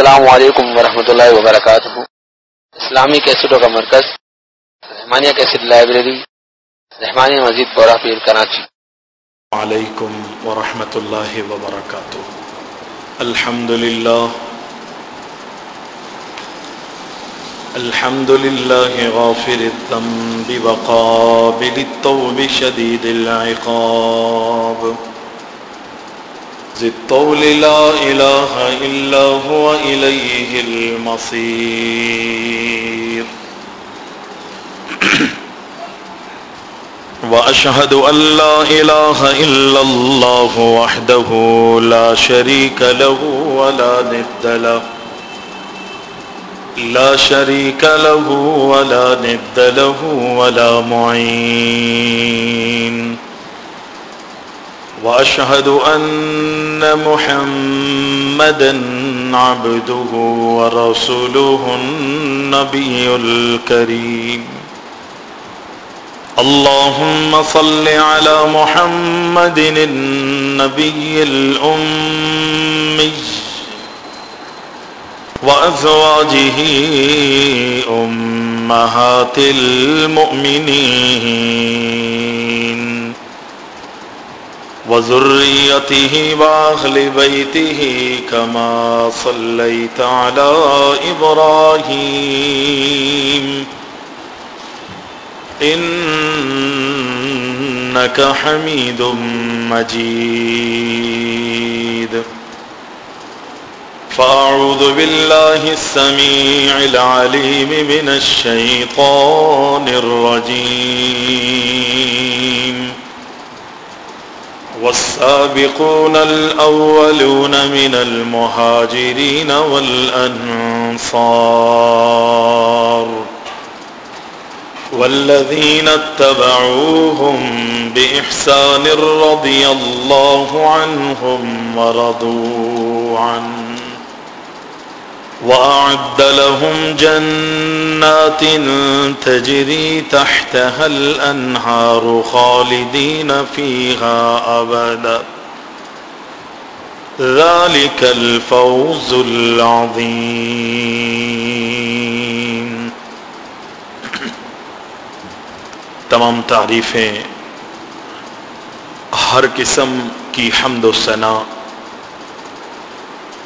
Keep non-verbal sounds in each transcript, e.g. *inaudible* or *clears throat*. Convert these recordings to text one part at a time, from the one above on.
السلام علیکم ورحمۃ اللہ وبرکاتہ۔ اسلامی کیسٹوں کا مرکز، رحمانیہ کیسٹ لائبریری، رحمانیہ مسجد بورا پیر کراچی۔ علیکم ورحمۃ اللہ وبرکاتہ۔ الحمد للہ الحمد لله غافر الذنب وقابل التوب شديد العقاب۔ ذي الطول لا إله إلا هو إليه المصير. *clears throat* وأشهد أن لا إله إلا الله وحده لا شريك له ولا ند له. لا شريك له ولا ند له ولا معين. وأشهد أن محمدا عبده ورسوله النبي الكريم. اللهم صل على محمد النبي الأمي وأزواجه أمهات المؤمنين. وذريته وأهل بيته كما صليت على إبراهيم إنك حميد مجيد فأعوذ بالله السميع العليم من الشيطان الرجيم والسابقون الأولون من المهاجرين والأنصار والذين اتبعوهم بإحسان رضي الله عنهم ورضوا عنه وأعد لهم جنات تجري تحتها الأنهار خالدين فيها أبدا. ذلك الفوز العظيم. تمام تعریفیں. ہر قسم کی حمد و ثنا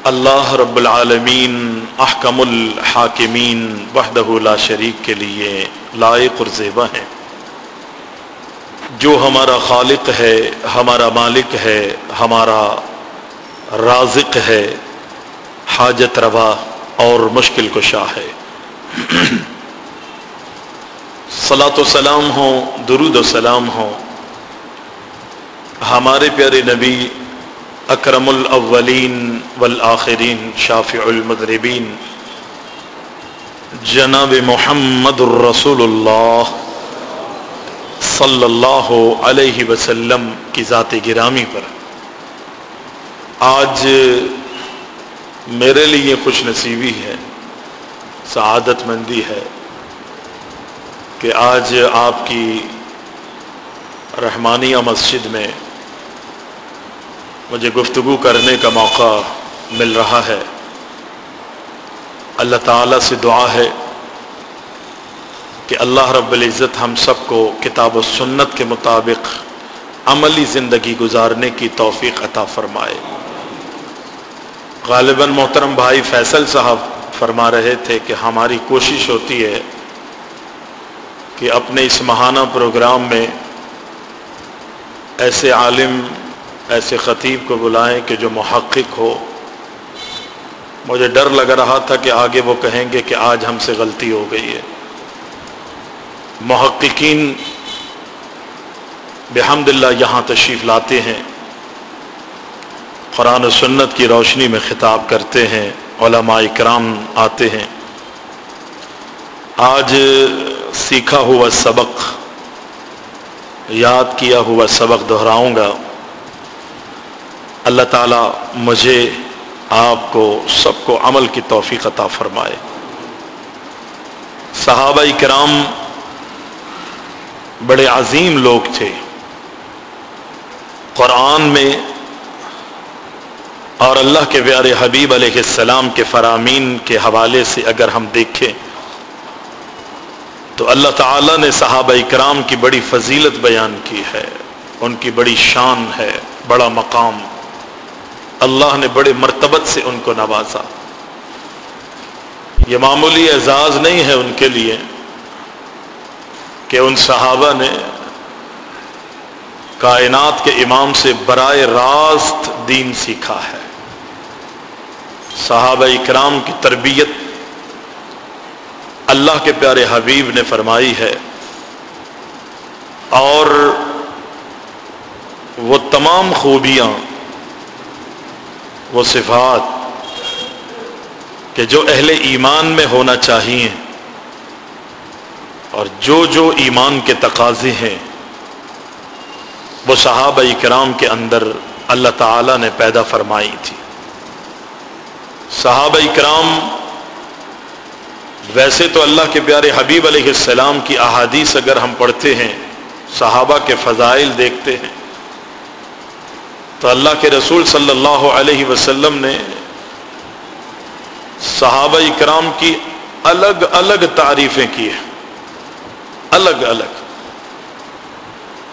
اللہ رب العالمین احکم الحاکمین وحدہ لا شریک کے لیے لائق اور زیبہ ہیں۔ جو ہمارا خالق ہے، ہمارا مالک ہے، ہمارا رازق ہے، حاجت روا اور مشکل کشا ہے۔ صلاۃ و سلام ہو درود و سلام ہو ہمارے پیارے نبی اکرم الاولین والآخرین شافع المغربین جناب محمد الرسول اللہ صلی اللہ علیہ وسلم کی ذات گرامی پر۔ آج میرے لیے خوش نصیبی ہے، سعادت مندی ہے کہ آج آپ کی رحمانیہ مسجد میں مجھے گفتگو کرنے کا موقع مل رہا ہے۔ اللہ تعالیٰ سے دعا ہے کہ اللہ رب العزت ہم سب کو کتاب و سنت کے مطابق عملی زندگی گزارنے کی توفیق عطا فرمائے۔ غالباً محترم بھائی فیصل صاحب فرما رہے تھے کہ ہماری کوشش ہوتی ہے کہ اپنے اس ماہانہ پروگرام میں ایسے عالم، ایسے خطیب کو بلائیں کہ جو محقق ہو۔ مجھے ڈر لگ رہا تھا کہ آگے وہ کہیں گے کہ آج ہم سے غلطی ہو گئی ہے۔ محققین بحمد اللہ یہاں تشریف لاتے ہیں۔ قرآن و سنت کی روشنی میں خطاب کرتے ہیں۔ علماء اکرام آتے ہیں۔ آج سیکھا ہوا سبق، یاد کیا ہوا سبق دہراؤں گا۔ اللہ تعالیٰ مجھے آپ کو سب کو عمل کی توفیق عطا فرمائے۔ صحابہ کرام بڑے عظیم لوگ تھے۔ قرآن میں اور اللہ کے پیارے حبیب علیہ السلام کے فرامین کے حوالے سے اگر ہم دیکھیں تو اللہ تعالیٰ نے صحابہ اکرام کی بڑی فضیلت بیان کی ہے۔ ان کی بڑی شان ہے، بڑا مقام۔ اللہ نے بڑے مرتبت سے ان کو نوازا۔ یہ معمولی اعزاز نہیں ہے ان کے لیے کہ ان صحابہ نے کائنات کے امام سے برائے راست دین سیکھا ہے۔ صحابہ اکرام کی تربیت اللہ کے پیارے حبیب نے فرمائی ہے۔ اور وہ تمام خوبیاں وہ صفات کہ جو اہل ایمان میں ہونا چاہیے اور جو جو ایمان کے تقاضے ہیں، وہ صحابہ کرام کے اندر اللہ تعالی نے پیدا فرمائی تھی۔ صحابہ کرام ویسے تو اللہ کے پیارے حبیب علیہ السلام کی احادیث اگر ہم پڑھتے ہیں، صحابہ کے فضائل دیکھتے ہیں تو اللہ کے رسول صلی اللہ علیہ وسلم نے صحابہ کرام کی الگ الگ تعریفیں کی ہیں۔ الگ الگ۔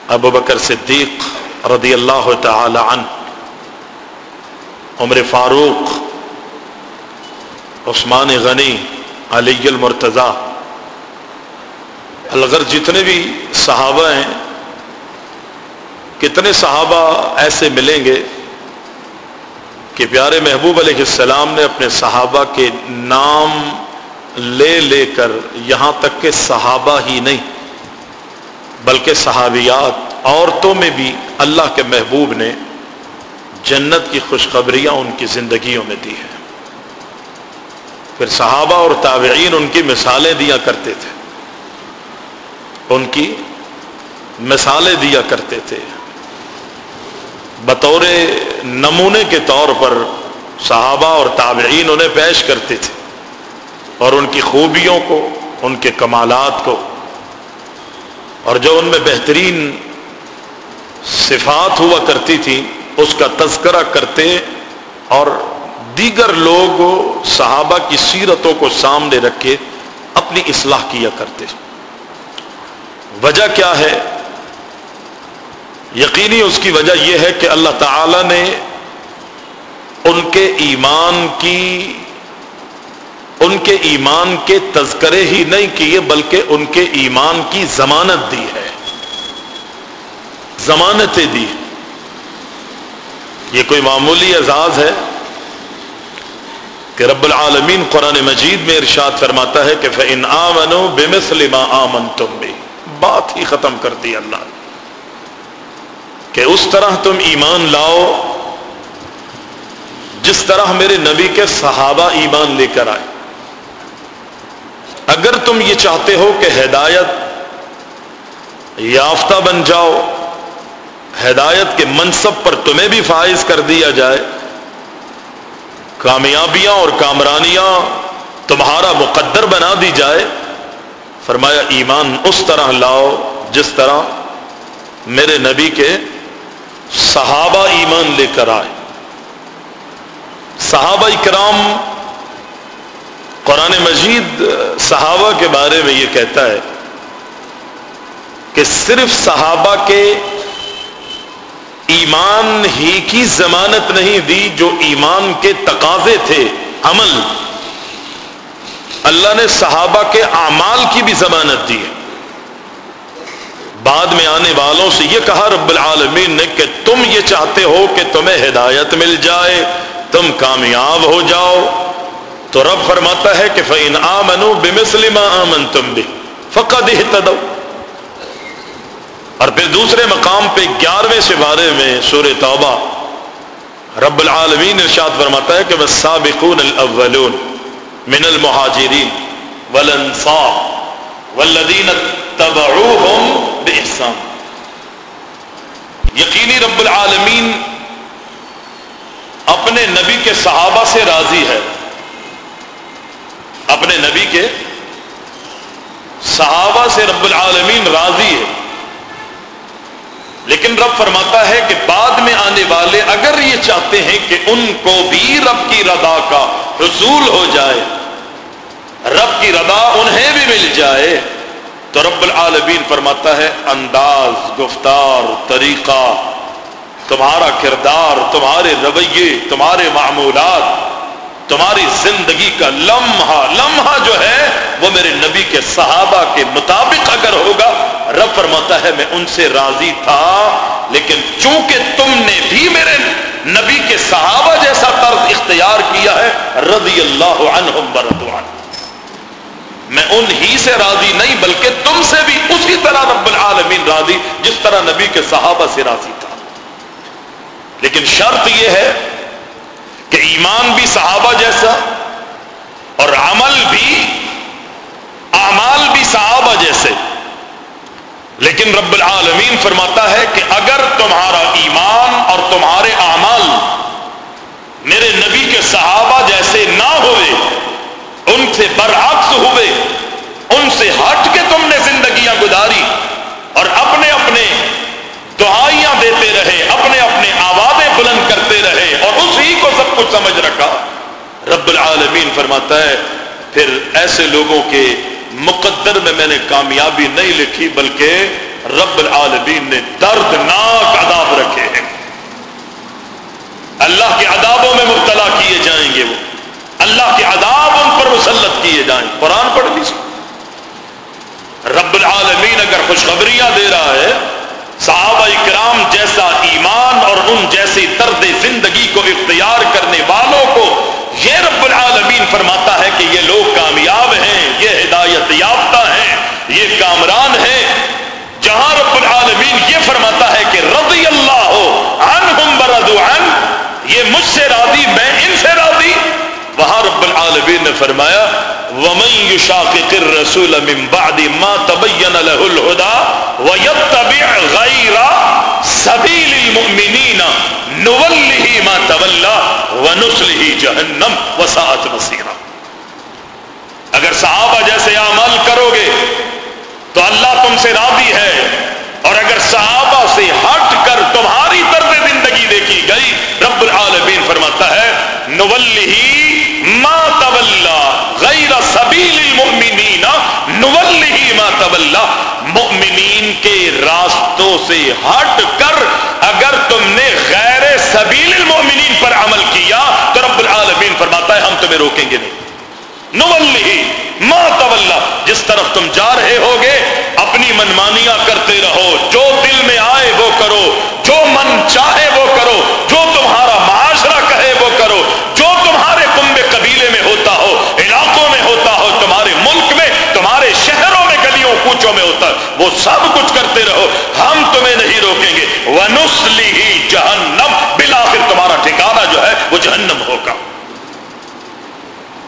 ابو بکر صدیق رضی اللہ تعالی عنہ، عمر فاروق، عثمان غنی، علی المرتضی۔ الگر جتنے بھی صحابہ ہیں کتنے صحابہ ایسے ملیں گے کہ پیارے محبوب علیہ السلام نے اپنے صحابہ کے نام لے لے کر یہاں تک کہ صحابہ ہی نہیں، بلکہ صحابیات، عورتوں میں بھی اللہ کے محبوب نے جنت کی خوشخبریاں ان کی زندگیوں میں دی ہیں۔ پھر صحابہ اور تابعین ان کی مثالیں دیا کرتے تھے، ان کی مثالیں دیا کرتے تھے۔ بطور نمونے کے طور پر صحابہ اور تابعین انہیں پیش کرتے تھے اور ان کی خوبیوں کو، ان کے کمالات کو۔ اور جو ان میں بہترین صفات ہوا کرتی تھی، اس کا تذکرہ کرتے اور دیگر لوگ صحابہ کی سیرتوں کو سامنے رکھ کے اپنی اصلاح کیا کرتے۔ وجہ کیا ہے؟ یقینی اس کی وجہ یہ ہے کہ اللہ تعالی نے ان کے ایمان کی ان کے ایمان کے تذکرے ہی نہیں کیے، بلکہ ان کے ایمان کی ضمانت دی ہے۔ ضمانتیں دی یہ کوئی معمولی اعزاز ہے کہ رب العالمین قرآن مجید میں ارشاد فرماتا ہے کہ فن آمنو بے مسلم آمن تم بھی بات ہی ختم کر دی اللہ نے۔ کہ اس طرح تم ایمان لاؤ جس طرح میرے نبی کے صحابہ ایمان لے کر آئے۔ اگر تم یہ چاہتے ہو کہ ہدایت یافتہ بن جاؤ، ہدایت کے منصب پر تمہیں بھی فائز کر دیا جائے، کامیابیاں اور کامرانیاں تمہارا مقدر بنا دی جائے، فرمایا ایمان اس طرح لاؤ جس طرح میرے نبی کے صحابہ ایمان لے کر آئے۔ صحابہ اکرام قرآن مجید صحابہ کے بارے میں یہ کہتا ہے کہ صرف صحابہ کے ایمان ہی کی ضمانت نہیں دی جو ایمان کے تقاضے تھے، عمل۔ اللہ نے صحابہ کے اعمال کی بھی ضمانت دی ہے۔ بعد میں آنے والوں سے یہ کہا رب العالمین نے کہ تم یہ چاہتے ہو کہ تمہیں ہدایت مل جائے، تم کامیاب ہو جاؤ۔ تو رب فرماتا ہے کہ فعین آمنو بمسلم آمن تم بھی فقط اہتدو اور پھر دوسرے مقام پہ گیارہویں سپارے میں سور توبہ رب العالمین ارشاد فرماتا ہے کہ وہ سابقون الاولون من المہاجرین والانصار والذین تبعوہم بإحسان یقینی رب العالمین اپنے نبی کے صحابہ سے راضی ہے۔ اپنے نبی کے صحابہ سے رب العالمین راضی ہے۔ لیکن رب فرماتا ہے کہ بعد میں آنے والے اگر یہ چاہتے ہیں کہ ان کو بھی رب کی رضا کا حصول ہو جائے، رب کی رضا انہیں بھی مل جائے۔ تو رب العالمین فرماتا ہے، انداز، گفتار، طریقہ، تمہارا کردار، تمہارے رویے، تمہارے معمولات، تمہاری زندگی کا لمحہ لمحہ جو ہے، وہ میرے نبی کے صحابہ کے مطابق اگر ہوگا، رب فرماتا ہے، میں ان سے راضی تھا، لیکن چونکہ تم نے بھی میرے نبی کے صحابہ جیسا طرز اختیار کیا ہے، رضی اللہ عنہم بردوان میں ان ہی سے راضی نہیں، بلکہ تم سے بھی اسی طرح رب العالمین راضی، جس طرح نبی کے صحابہ سے راضی تھا۔ لیکن شرط یہ ہے کہ ایمان بھی صحابہ جیسا اور عمل بھی، اعمال بھی صحابہ جیسے۔ لیکن رب العالمین فرماتا ہے کہ اگر تمہارا ایمان اور تمہارے اعمال میرے نبی کے صحابہ جیسے نہ ہوئے ان سے برعکس ہوئے۔ ان سے ہٹ کے تم نے زندگیاں گزاری اور اپنے اپنے دعائیاں دیتے رہے، اپنے اپنے آوازیں بلند کرتے رہے اور اسی کو سب کچھ سمجھ رکھا۔ رب العالمین فرماتا ہے، پھر ایسے لوگوں کے مقدر میں میں نے کامیابی نہیں لکھی، بلکہ رب العالمین نے دردناک عذاب رکھے ہیں۔ اللہ کے عذابوں میں مبتلا کیے جائیں گے وہ۔ اللہ کے عذاب ان پر مسلط کیے جائیں۔ قرآن پڑھ لیجیے رب العالمین اگر خوشخبریاں دے رہا ہے، صحابہ کرام جیسا ایمان اور ان جیسی طرز زندگی کو اختیار کرنے والوں کو یہ رب العالمین فرماتا ہے کہ یہ لوگ کامیاب ہیں، یہ ہدایت یافتہ ہیں، یہ کامران ہیں۔ جہاں رب العالمین یہ فرماتا ہے کہ رضی اللہ ہو عن یہ مجھ سے راضی، میں ان سے راضی رب العالمین نے فرمایا، ومن يشاقق الرسول من بعد ما تبين له الهدى ويتبع غير سبيل المؤمنين نوله ما تولى ونسله جهنم وساءت مصيرا۔ اگر صحابہ جیسے عمل کرو گے، تو اللہ تم سے راضی ہے۔ اور اگر صحابہ سے ہٹ کر تمہاری طرز زندگی دیکھی گئی، رب العالمین فرماتا ہے نولی ما طلّہ غیر سبیل المؤمنین نولی ما طلّہ مؤمنین کے راستوں سے ہٹ کر اگر تم نے غیر سبیل المؤمنین پر عمل کیا تو رب العالمین فرماتا ہے ہم تمہیں روکیں گے نہیں۔ نولی ما طلّہ جس طرف تم جا رہے ہوگے، اپنی منمانیاں کرتے رہو، جو دل میں آئے وہ کرو، جو من چاہے وہ کرو، جو تمہارا معاشرہ کہے وہ کرو جو تمہارے کنبے قبیلے میں ہوتا ہو علاقوں میں ہوتا ہو تمہارے ملک میں تمہارے شہروں میں گلیوں کوچوں میں ہوتا وہ سب کچھ کرتے رہو۔ ہم تمہیں نہیں روکیں گے۔ ونسلی ہی جہنم۔ بلاخر تمہارا ٹھکانہ جو ہے، وہ جہنم ہوگا۔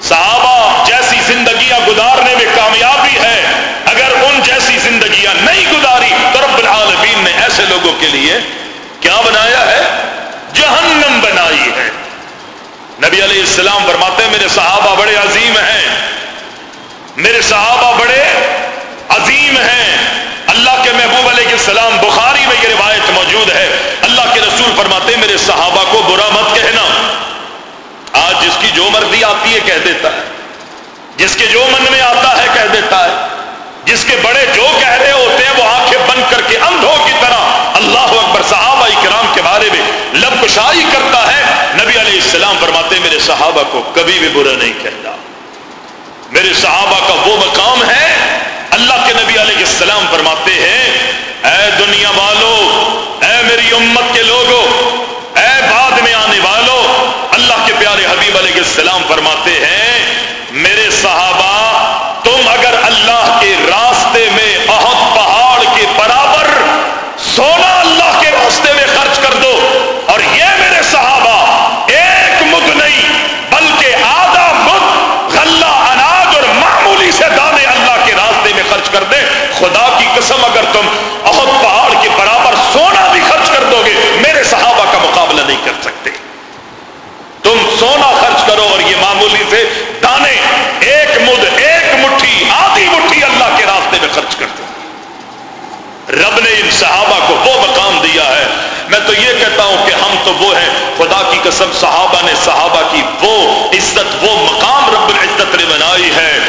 صحابہ، جیسی زندگیاں گزارنے میں کامیابی ہے، اگر ان جیسی زندگیاں نہیں گزاری، تو رب العالمین نے ایسے لوگوں کے لیے کیا بنایا ہے؟ جہنم بنائی ہے۔ نبی علیہ السلام فرماتے ہیں، میرے صحابہ بڑے عظیم ہیں۔ میرے صحابہ بڑے عظیم ہیں۔ اللہ کے محبوب علیہ السلام بخاری میں یہ روایت موجود ہے۔ اللہ کے رسول فرماتے ہیں، میرے صحابہ کو برا مت کہنا۔ آج جس کی جو مرضی آتی ہے، کہہ دیتا ہے۔ جس کے جو من میں آتا ہے، کہہ دیتا ہے۔ جس کے بڑے جو کہہ رہے ہوتے ہیں، وہ آنکھیں بند کر کے اندھوں کی طرح اللہ اکبر صحابہ کرام کے بارے میں لب کشائی کرتا ہے۔ نبی علیہ السلام فرماتے میرے صحابہ کو کبھی بھی برا نہیں کہتا میرے صحابہ کا وہ مقام ہے اللہ کے نبی علیہ السلام فرماتے ہیں، اے دنیا والو، اے میری امت کے لوگوں اے بعد میں آنے والوں اللہ کے پیارے حبیب علیہ السلام فرماتے ہیں، میرے صحابہ، تم اگر اللہ کے راہ کر سکتے۔ تم سونا خرچ کرو اور یہ معمولی سے دانے، ایک مد، ایک مٹھی، آدھی مٹھی اللہ کے راستے میں خرچ کرتے رب نے ان صحابہ کو وہ مقام دیا ہے۔ میں تو یہ کہتا ہوں کہ ہم تو وہ ہیں۔ خدا کی قسم، صحابہ نے صحابہ کی وہ عزت، وہ مقام رب العزت نے بنائی ہے۔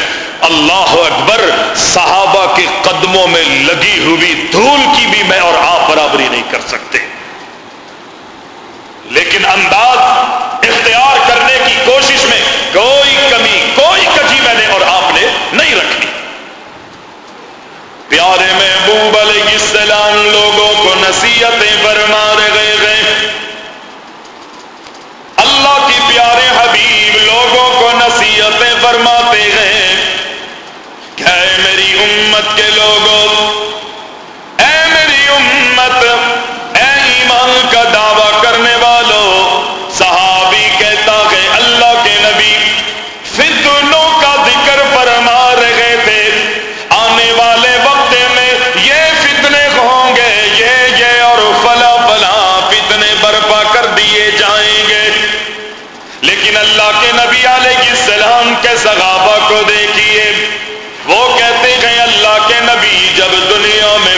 اللہ اکبر، صحابہ کے قدموں میں لگی ہوئی دھول کی بھی میں اور آپ برابری نہیں کر سکتے۔ لیکن انداز اختیار کرنے کی کوشش میں کوئی کمی، کوئی کجی میں نے اور آپ نے نہیں رکھی۔ پیارے محبوب علیہ السلام، لوگوں کو نصیحتیں فرما رہے گئے اللہ کی پیارے حبیب، لوگوں کو نصیحتیں فرماتے گئے کہ اے میری امت کے لوگوں، اے میری امت، اے ایمان کا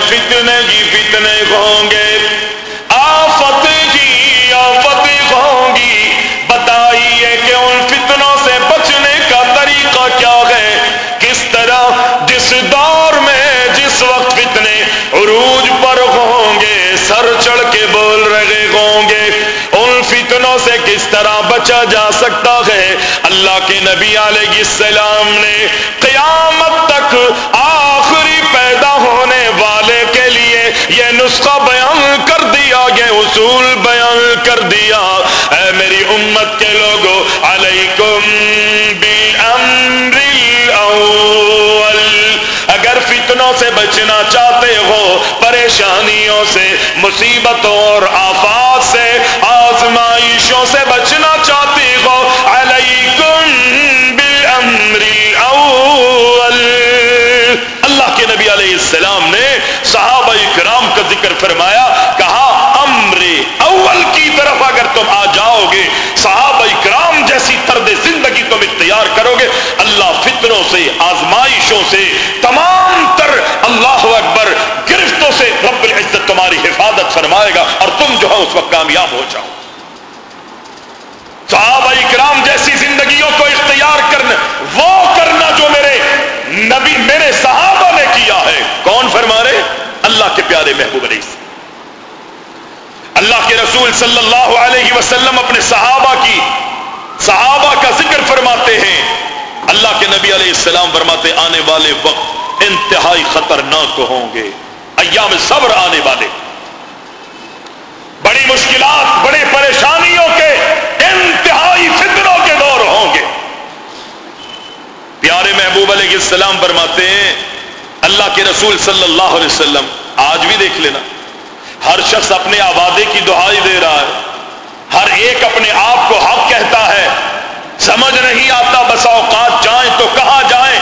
فتنے کی فتنے ہوں گے۔ آفت کی آفت ہوں گی۔ بتائیے کہ ان فتنوں سے بچنے کا طریقہ کیا ہے؟ کس طرح جس دور میں جس وقت فتنے عروج پر ہوں گے، سر چڑھ کے بول رہے ہوں گے، ان فتنوں سے کس طرح بچا جا سکتا ہے؟ اللہ کے نبی علیہ السلام نے قیامت تک نسخہ بیان کر دیا، یہ اصول بیان کر دیا۔ اے میری امت کے لوگوں علیکم بالامر الاول۔ اگر فتنوں سے بچنا چاہتے ہو، پریشانیوں سے، مصیبتوں اور آفات سے، آزمائشوں سے بچنا چاہتے ہو، علیکم بالامر الاول۔ اللہ کے نبی علیہ السلام نے صحابہ کرام ذکر فرمایا، کہا، امر اول کی طرف اگر تم آ جاؤ گے، صحابہ کرام جیسی طرز زندگی تم اختیار کرو گے، اللہ فتنوں سے، آزمائشوں سے، تمام تر اللہ اکبر گرفتوں سے رب العزت تمہاری حفاظت فرمائے گا اور تم جو ہے اس وقت کامیاب ہو جاؤ۔ صحابہ کرام جیسی زندگیوں کو اختیار کرنا، وہ کرنا جو میرے نبی، میرے صحابہ نے کیا ہے۔ کون فرما رہے؟ اللہ کے پیارے محبوب علیہ السلام۔ اللہ کے رسول صلی اللہ علیہ وسلم اپنے صحابہ کی، صحابہ کا ذکر فرماتے ہیں۔ اللہ کے نبی علیہ السلام فرماتے آنے والے وقت انتہائی خطرناک ہوں گے۔ ایام صبر آنے والے۔ بڑی مشکلات بڑی پریشانیوں کے، انتہائی فتنوں کے دور ہوں گے۔ پیارے محبوب علیہ السلام فرماتے ہیں، اللہ کے رسول صلی اللہ علیہ وسلم آج بھی دیکھ لینا۔ ہر شخص اپنے آبادی کی دہائی دے رہا ہے۔ ہر ایک اپنے آپ کو حق کہتا ہے۔ سمجھ نہیں آتا بسا اوقات جائیں تو کہاں جائیں۔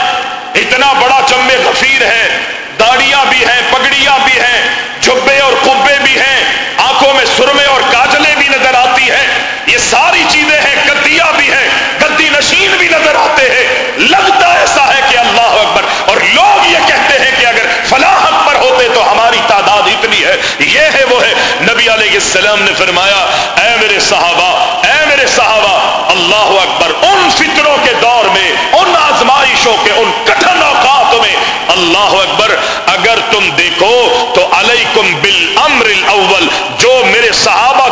اتنا بڑا چم غفیر ہے۔ داڑیاں بھی ہیں، پگڑیاں بھی ہیں۔ جبے اور کبے بھی ہیں۔ آنکھوں میں سرمے اور کاجلے بھی نظر آتی ہیں۔ یہ ساری چیزیں ہیں، گدیاں بھی ہیں۔ گدی نشین بھی نظر آتے ہیں۔ لگتا ایسا ہے کہ اللہ اکبر۔ اور لوگ یہ کہتے ہیں کہ اگر فلاحت پر ہوتے تو ہماری تعداد اتنی ہے۔ یہ ہے وہ ہے۔ نبی علیہ السلام نے فرمایا، اے میرے صحابہ، اے میرے صحابہ، اللہ اکبر، ان فطروں کے دور میں، ان آزمائشوں کے، ان کٹھن اوقات میں، اللہ اکبر، اگر تم دیکھو تو علیکم بالامر الاول، جو میرے صحابہ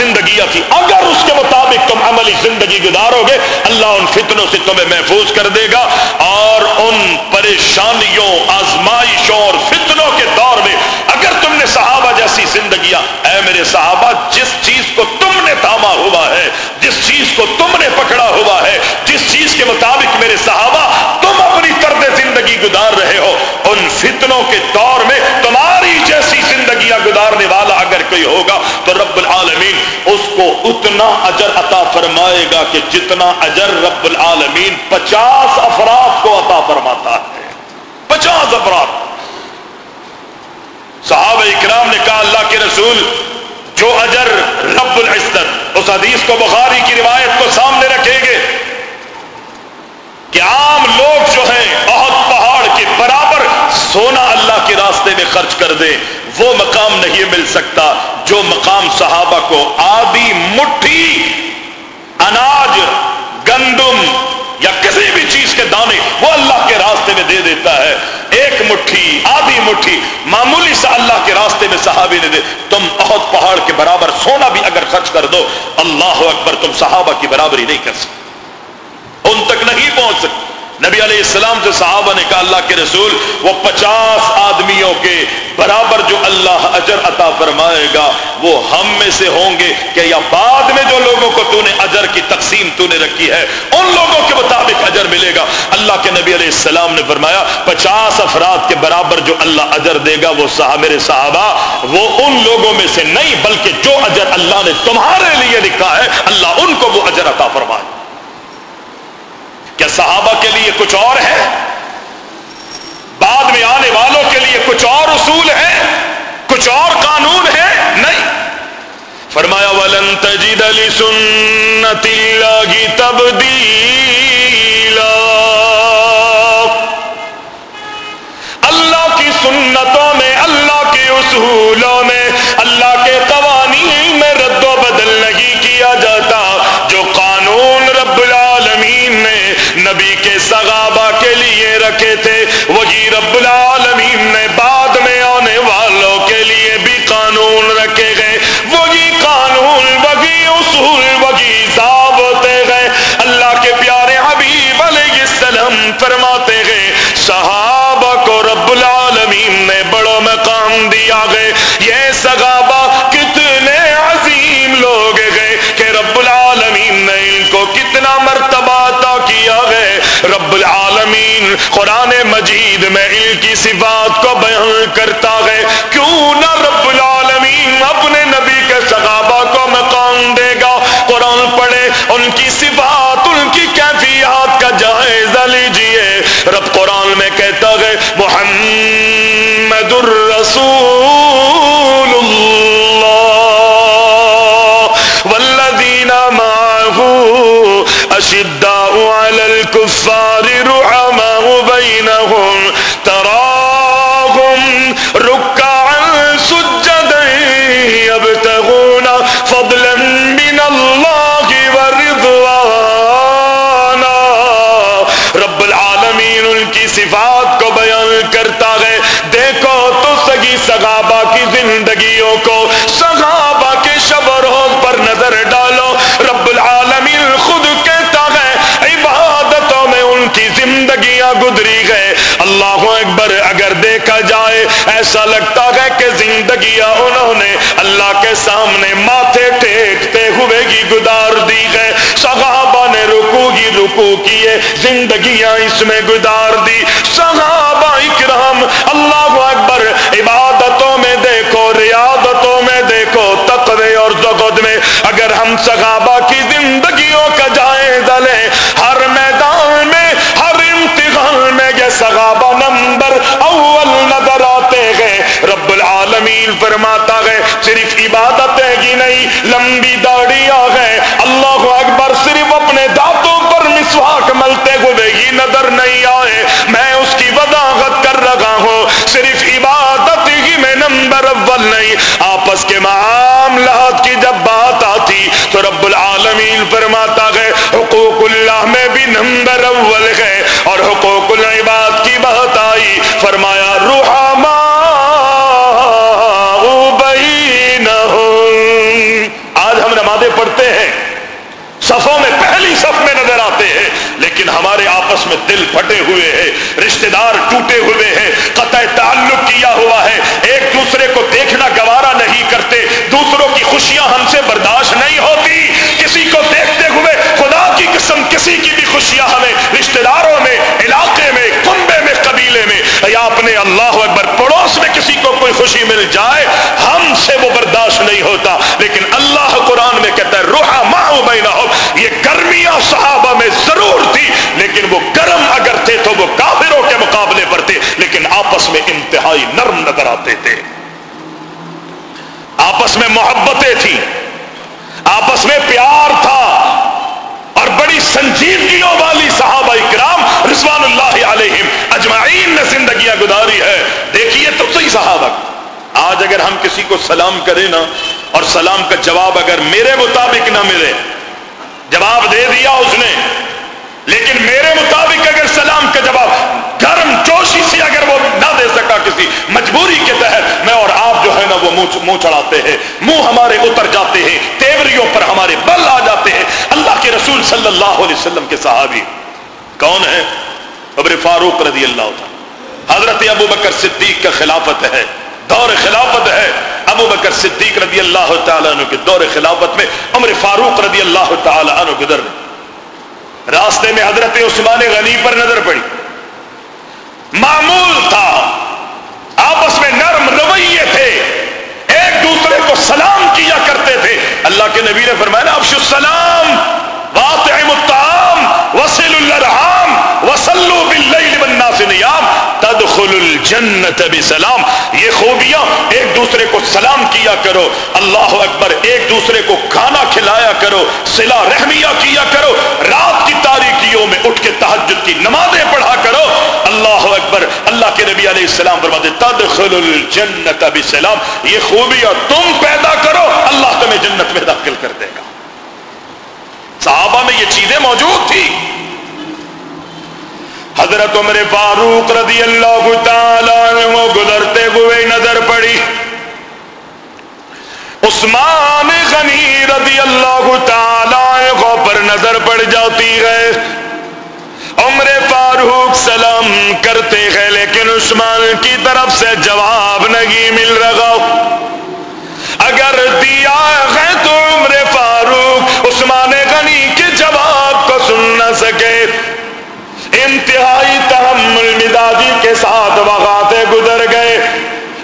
اللہ اکبر زندگیاں تھی اگر اس کے مطابق تم عملی زندگی گزارو گے اللہ ان فتنوں سے تمہیں محفوظ کر دے گا اور ان پریشانیوں، آزمائشوں اور فتنوں کے دور میں اگر تم نے صحابہ جیسی زندگیاں، اے میرے صحابہ، جس چیز کو تم نے تھاما ہوا ہے، جس چیز کو تم نے پکڑا ہوا ہے، جس چیز کے مطابق میرے صحابہ تم اپنی طرز زندگی گزار رہے ہو، ان فتنوں کے دور میں تمہاری جیسی زندگیاں گزارنے والا اگر کوئی ہوگا تو رب العالمین اس کو اتنا اجر عطا فرمائے گا کہ جتنا اجر رب العالمین پچاس افراد کو عطا فرماتا ہے۔ پچاس افراد۔ صحابہ اکرام نے کہا اللہ کے رسول، جو اجر رب العزت، اس حدیث کو بخاری کی روایت کو سامنے رکھیں گے کہ عام لوگ جو ہیں بہت پہاڑ کے برابر سونا اللہ کے راستے میں خرچ کر دیں وہ مقام نہیں مل سکتا جو مقام صحابہ کو آدھی مٹھی، اناج، گندم یا کسی بھی چیز کے دانے وہ اللہ کے راستے میں دے دیتا ہے۔ ایک مٹھی، آدھی مٹھی معمولی سا اللہ کے راستے میں صحابی نے دے۔ تم بہت پہاڑ کے برابر سونا بھی اگر خرچ کر دو، اللہ اکبر تم صحابہ کی برابری نہیں کر سکتے، ان تک نہیں پہنچ سکتے۔ نبی علیہ السلام سے صحابہ نے کہا اللہ کے رسول، وہ پچاس آدمیوں کے برابر جو اللہ اجر عطا فرمائے گا، وہ ہم میں سے ہوں گے کہ یا بعد میں جو لوگوں کو تو نے اجر کی تقسیم تو نے رکھی ہے، ان لوگوں کے مطابق اجر ملے گا۔ اللہ کے نبی علیہ السلام نے فرمایا، پچاس افراد کے برابر جو اللہ اجر دے گا، وہ صاحب میرے صحابہ، وہ ان لوگوں میں سے نہیں، بلکہ جو اجر اللہ نے تمہارے لیے لکھا ہے، اللہ ان کو وہ اجر عطا فرمائے۔ کیا صحابہ کے لیے کچھ اور ہے؟ بعد میں آنے والوں کے لیے کچھ اور اصول ہے؟ کچھ اور قانون ہے؟ نہیں۔ فرمایا، ولن تجد لسنت اللہ تبدیلا. اللہ کی سنتوں میں، اللہ کے اصولوں میں، اللہ کے قوانین میں رد و بدل نہیں کیا جاتا۔ نبی کے صحابہ کے لیے رکھے تھے۔ وہی رب العالمین نے بعد میں آنے والوں کے لیے بھی قانون رکھے گئے۔ وہی قانون، وہی اصول، وہی ضابطے گئے۔ اللہ کے پیارے حبیب علیہ السلام فرماتے گئے، صحابہ کو رب العالمین نے بڑا مقام دیا گئے۔ یہ صحابہ قرآن مجید میں ان کی صفات کو بیان کرتا ہے۔ کیوں نہ رب العالمین اپنے نبی کے صحابہ کو مقام دے گا۔ قرآن پڑھے، ان کی صفات ان کی کیفیات کا جائزہ لیجیے۔ رب قرآن میں کہتا ہے، محمد الرسول اللہ اگر دیکھا جائے، ایسا لگتا ہے کہ زندگیاں انہوں نے اللہ کے سامنے ماتھے ٹیکتے ہوئے ہی گزار دی ہے صحابہ نے رکو ہی رکو کیے، زندگیاں اس میں گزار دی۔ صحابہ اکرام، اللہ اکبر، عبادتوں میں دیکھو، ریاضتوں میں دیکھو، تقوی اور زغد میں۔ اگر ہم صحابہ کی زندگیوں کا جائزہ لیں، ہر میدان میں، ہر امتحان میں یہ صحابہ نمبر نظر آتے گئے رب العالمین فرماتا ہے، صرف عبادتیں ہی نہیں، لمبی داڑیاں گئے اللہ اکبر صرف اپنے دانتوں پر مسواک ملتے ہوئے ہی نظر نہیں آئے۔ میں اس کی وضاحت کر رہا ہوں، صرف عبادت ہی میں نمبر اول نہیں۔ آپس کے معاملات کی جب بات آتی تو رب العالمین فرماتا ہے، حقوق اللہ میں بھی نمبر اول ہے۔ اور حقوق العباد کی بات آئی، فرمایا نمازیں پڑھتے ہیں۔ صفوں میں پہلی صف میں نظر آتے ہیں، لیکن ہمارے آپس میں دل پھٹے ہوئے ہیں، رشتہ دار ٹوٹے ہوئے ہیں، قطع تعلق کیا ہوا ہے۔ ایک دوسرے کو دیکھنا گوارا نہیں کرتے، دوسروں کی خوشیاں ہم سے برداشت نہیں ہوتی۔ کسی کو دیکھتے ہوئے خدا کی قسم کسی کی بھی خوشیاں ہمیں رشتہ داروں میں، علاقے میں، کنبے میں، قبیلے میں، یا اپنے اللہ اکبر پڑوس میں کسی کو کوئی خوشی مل جائے، ہم سے وہ برداشت نہیں ہوتا۔ صحابہ میں ضرور تھی، لیکن وہ گرم اگر تھے تو وہ کافروں کے مقابلے پر تھے، لیکن آپس میں انتہائی نرم نظر آتے تھے۔ آپس میں محبتیں تھیں، آپس میں پیار تھا۔ اور بڑی سنجیدگیوں والی صحابہ اکرام رضوان اللہ علیہم اجمعین نے زندگیاں گزاری ہے دیکھیے تو صحیح صحابہ۔ آج اگر ہم کسی کو سلام کریں نا، اور سلام کا جواب اگر میرے مطابق نہ ملے جواب دے دیا اس نے۔ لیکن میرے مطابق اگر سلام کا جواب گرم جوشی سے اگر وہ نہ دے سکا کسی مجبوری کے تحت، میں اور آپ جو ہے نا وہ منہ چڑھاتے ہیں، منہ ہمارے اتر جاتے ہیں، تیوریوں پر ہمارے بل آ جاتے ہیں۔ اللہ کے رسول صلی اللہ علیہ وسلم کے صحابی کون ہے ابر فاروق رضی اللہ حضرت ابو بکر صدیق کا خلافت ہے، دور خلافت ہے۔ ابو بکر صدیق رضی اللہ تعالیٰ عنہ کے دور خلافت میں، عمر فاروق رضی اللہ تعالیٰ عنہ گزر گئے راستے میں حضرت عثمان غنی پر نظر پڑی۔ معمول تھا۔ آپس میں نرم رویے تھے۔ ایک دوسرے کو سلام کیا کرتے تھے۔ اللہ کے نبی نے فرمایا ابش السلام، واطعم الطعام، وصل الرحام وصلوا باللیل والناس نیام۔ تدخل الجنت بسلام۔ یہ خوبیاں، ایک دوسرے کو سلام کیا کرو۔ اللہ اکبر، ایک دوسرے کو کھانا کھلایا کرو۔ سلا رحمیہ کیا کرو۔ رات کی تاریکیوں میں اٹھ کے تحجد کی نمازیں پڑھا کرو۔ اللہ اکبر، اللہ کے نبی علیہ السلام فرماتے، تدخل الجنت بسلام۔ یہ خوبیاں تم پیدا کرو، اللہ تمہیں جنت میں داخل کر دے گا۔ صحابہ میں یہ چیزیں موجود تھی حضرت عمر فاروق رضی اللہ تعالی وہ گزرتے ہوئے نظر پڑی۔ عثمان غنی رضی اللہ تعالی پر نظر پڑ جاتی ہے۔ عمر فاروق سلام کرتے ہیں لیکن عثمان کی طرف سے جواب نہیں مل رہا۔ اگر دیا ہے تو عمر فاروق عثمان غنی کے جواب کو سن نہ سکے۔ انتہائی تحمل مزاجی کے ساتھ وغاتے گزر گئے۔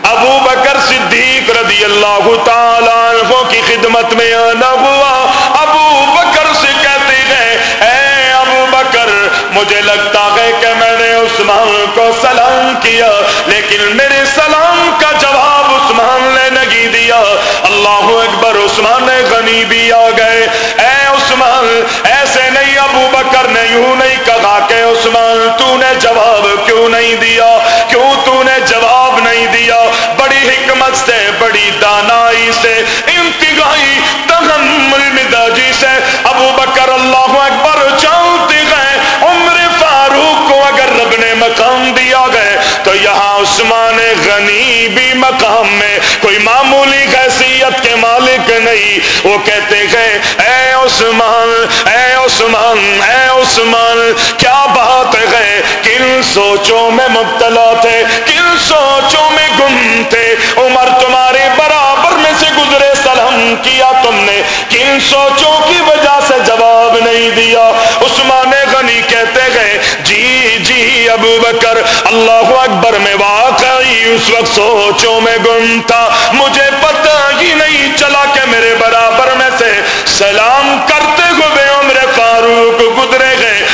ابو بکر صدیق رضی اللہ تعالیٰ کی خدمت میں آنا ہوا۔ ابو بکر سے کہتے گئے اے ابو بکر، مجھے لگتا ہے کہ میں نے عثمان کو سلام کیا، لیکن میرے سلام کا جواب عثمان نے نہیں دیا۔ اللہ اکبر، عثمان غنی بھی آ گئے۔ اے عثمان، ایسے نہیں ابو بکر نے یوں نہیں کہا کہ عثمان، تو نے جواب کیوں نہیں دیا؟ کیوں تو نے جواب نہیں دیا؟ بڑی حکمت سے، بڑی دانائی سے، انتہائی تحمل مداجی سے، ابو بکر اللہ اکبر چاہتے گئے مقام دیا گئے، تو یہاں عثمان غنی بھی مقام میں، کوئی معمولی حیثیت کے مالک نہیں۔ وہ کہتے ہیں، اے عثمان اے عثمان اے عثمان، کیا بات ہے؟ کن سوچوں میں مبتلا تھے، کن سوچوں میں گم تھے؟ عمر تمہارے برابر میں سے گزرے، سلام کیا تم نے؟ کن سوچوں کی وجہ سے جواب نہیں دیا؟ عثمان غنی کہتے گئے ابو بکر، اللہ اکبر میں واقعی اس وقت سوچوں میں گم تھا۔ مجھے پتہ ہی نہیں چلا کہ میرے برابر میں سے سلام کر ہوئے عمر فاروق گزرے گئے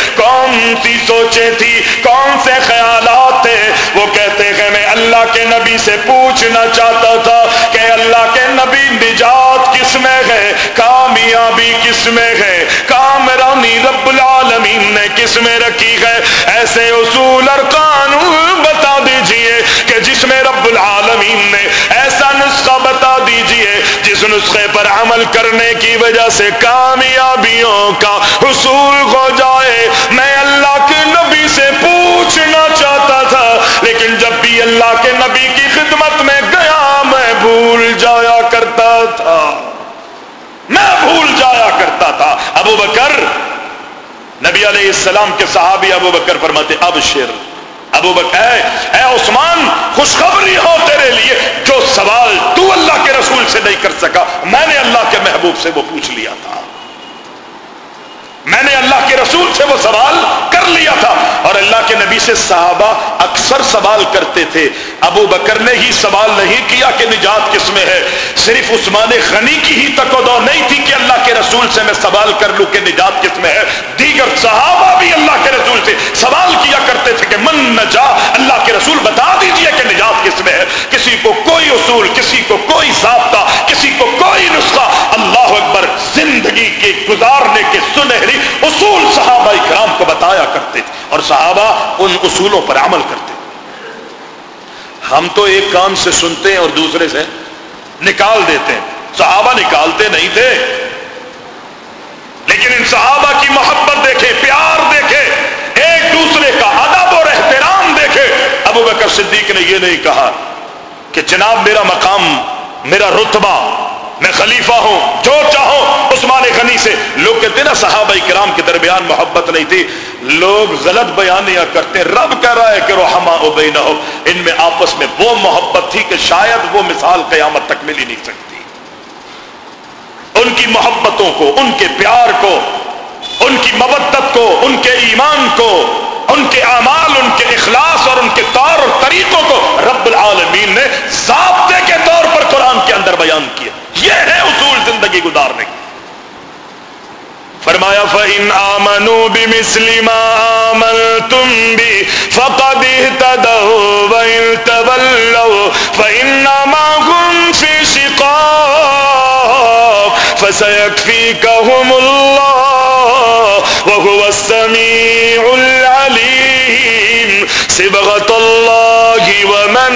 کون سی تھی، کون سے خیالات تھے؟ وہ کہتے ہیں، میں اللہ کے نبی سے پوچھنا چاہتا تھا کہ اللہ کے نبی نجات کس میں ہے؟ کامیابی کس میں ہے؟ کامرانی رب العالمین نے کس میں رکھی ہے؟ ایسے اصول اور قانون بتا دیجیے کہ جس میں رب العالمین نے ایسا نسخہ بتا دیجیے جس نسخے پر عمل کرنے کی وجہ سے کامیابیوں کا حصول ہو جائے۔ میں اللہ کے نبی کی خدمت میں گیا میں بھول جایا کرتا تھا۔ میں بھول جایا کرتا تھا۔ ابو بکر نبی علیہ السلام کے صحابی ابو بکر فرماتے اب شیر ابو بکر اے, اے عثمان خوشخبری ہو تیرے لیے۔ جو سوال تو اللہ کے رسول سے نہیں کر سکا میں نے اللہ کے محبوب سے وہ پوچھ لیا تھا۔ میں نے اللہ کے رسول سے وہ سوال کر لیا تھا اور اللہ کے نبی سے صحابہ اکثر سوال کرتے تھے۔ ابو بکر نے ہی سوال نہیں کیا کہ نجات کس میں ہے۔ صرف عثمان غنی کی ہی تک دو نہیں تھی کہ اللہ کے رسول سے میں سوال کر لوں کہ نجات کس میں ہے۔ دیگر صحابہ بھی اللہ کے رسول سے سوال کیا کرتے تھے کہ من نجا، اللہ کے رسول بتا دیجیے کہ نجات کس میں ہے۔ کسی کو کوئی اصول، کسی کو کوئی ضابطہ، کسی کو کوئی نسخہ۔ اللہ اکبر زندگی کے گزارنے کے سنہری اصول صحابہ کرام کو بتایا کرتے تھے اور صحابہ ان اصولوں پر عمل کرتے ہم تو ایک کام سے سنتے ہیں اور دوسرے سے نکال دیتے ہیں۔ صحابہ نکالتے نہیں تھے۔ لیکن ان صحابہ کی محبت دیکھے، پیار دیکھے، ایک دوسرے کا ادب اور احترام دیکھے۔ ابو بکر صدیق نے یہ نہیں کہا کہ جناب میرا مقام، میرا رتبہ میں خلیفہ ہوں، جو چاہوں، عثمان غنی سے۔ لوگ کہتے نا، صحابہ کرام کے درمیان محبت نہیں تھی۔ لوگ غلط بیانیاں کرتے رب کہہ رہا ہے کہ روحما ابئی نہ ہو ان میں آپس میں وہ محبت تھی کہ شاید وہ مثال قیامت تک مل ہی نہیں سکتی۔ ان کی محبتوں کو، ان کے پیار کو، ان کی مبت کو، ان کے ایمان کو، ان کے اعمال، ان کے اخلاص اور ان کے طور اور طریقوں کو رب العالمین نے ضابطے کے طور پر قرآن کے اندر بیان کیا۔ یہ ہے اصول زندگی گزارنے کی۔ فرمایا، فَإِنْ آمَنُوا بِمِثْلِ مَا آمَنْتُمْ بِي فَقَدْ اهْتَدَوْا وَإِنْ تَوَلَّوْا فَإِنَّمَا هُمْ فِي شِقَاقٍ فَسَيَكْفِيكَهُمُ اللَّهُ وَهُوَ السَّمِيعُ الْعَلِيمُ صِبْغَةَ اللَّهِ وَمَنْ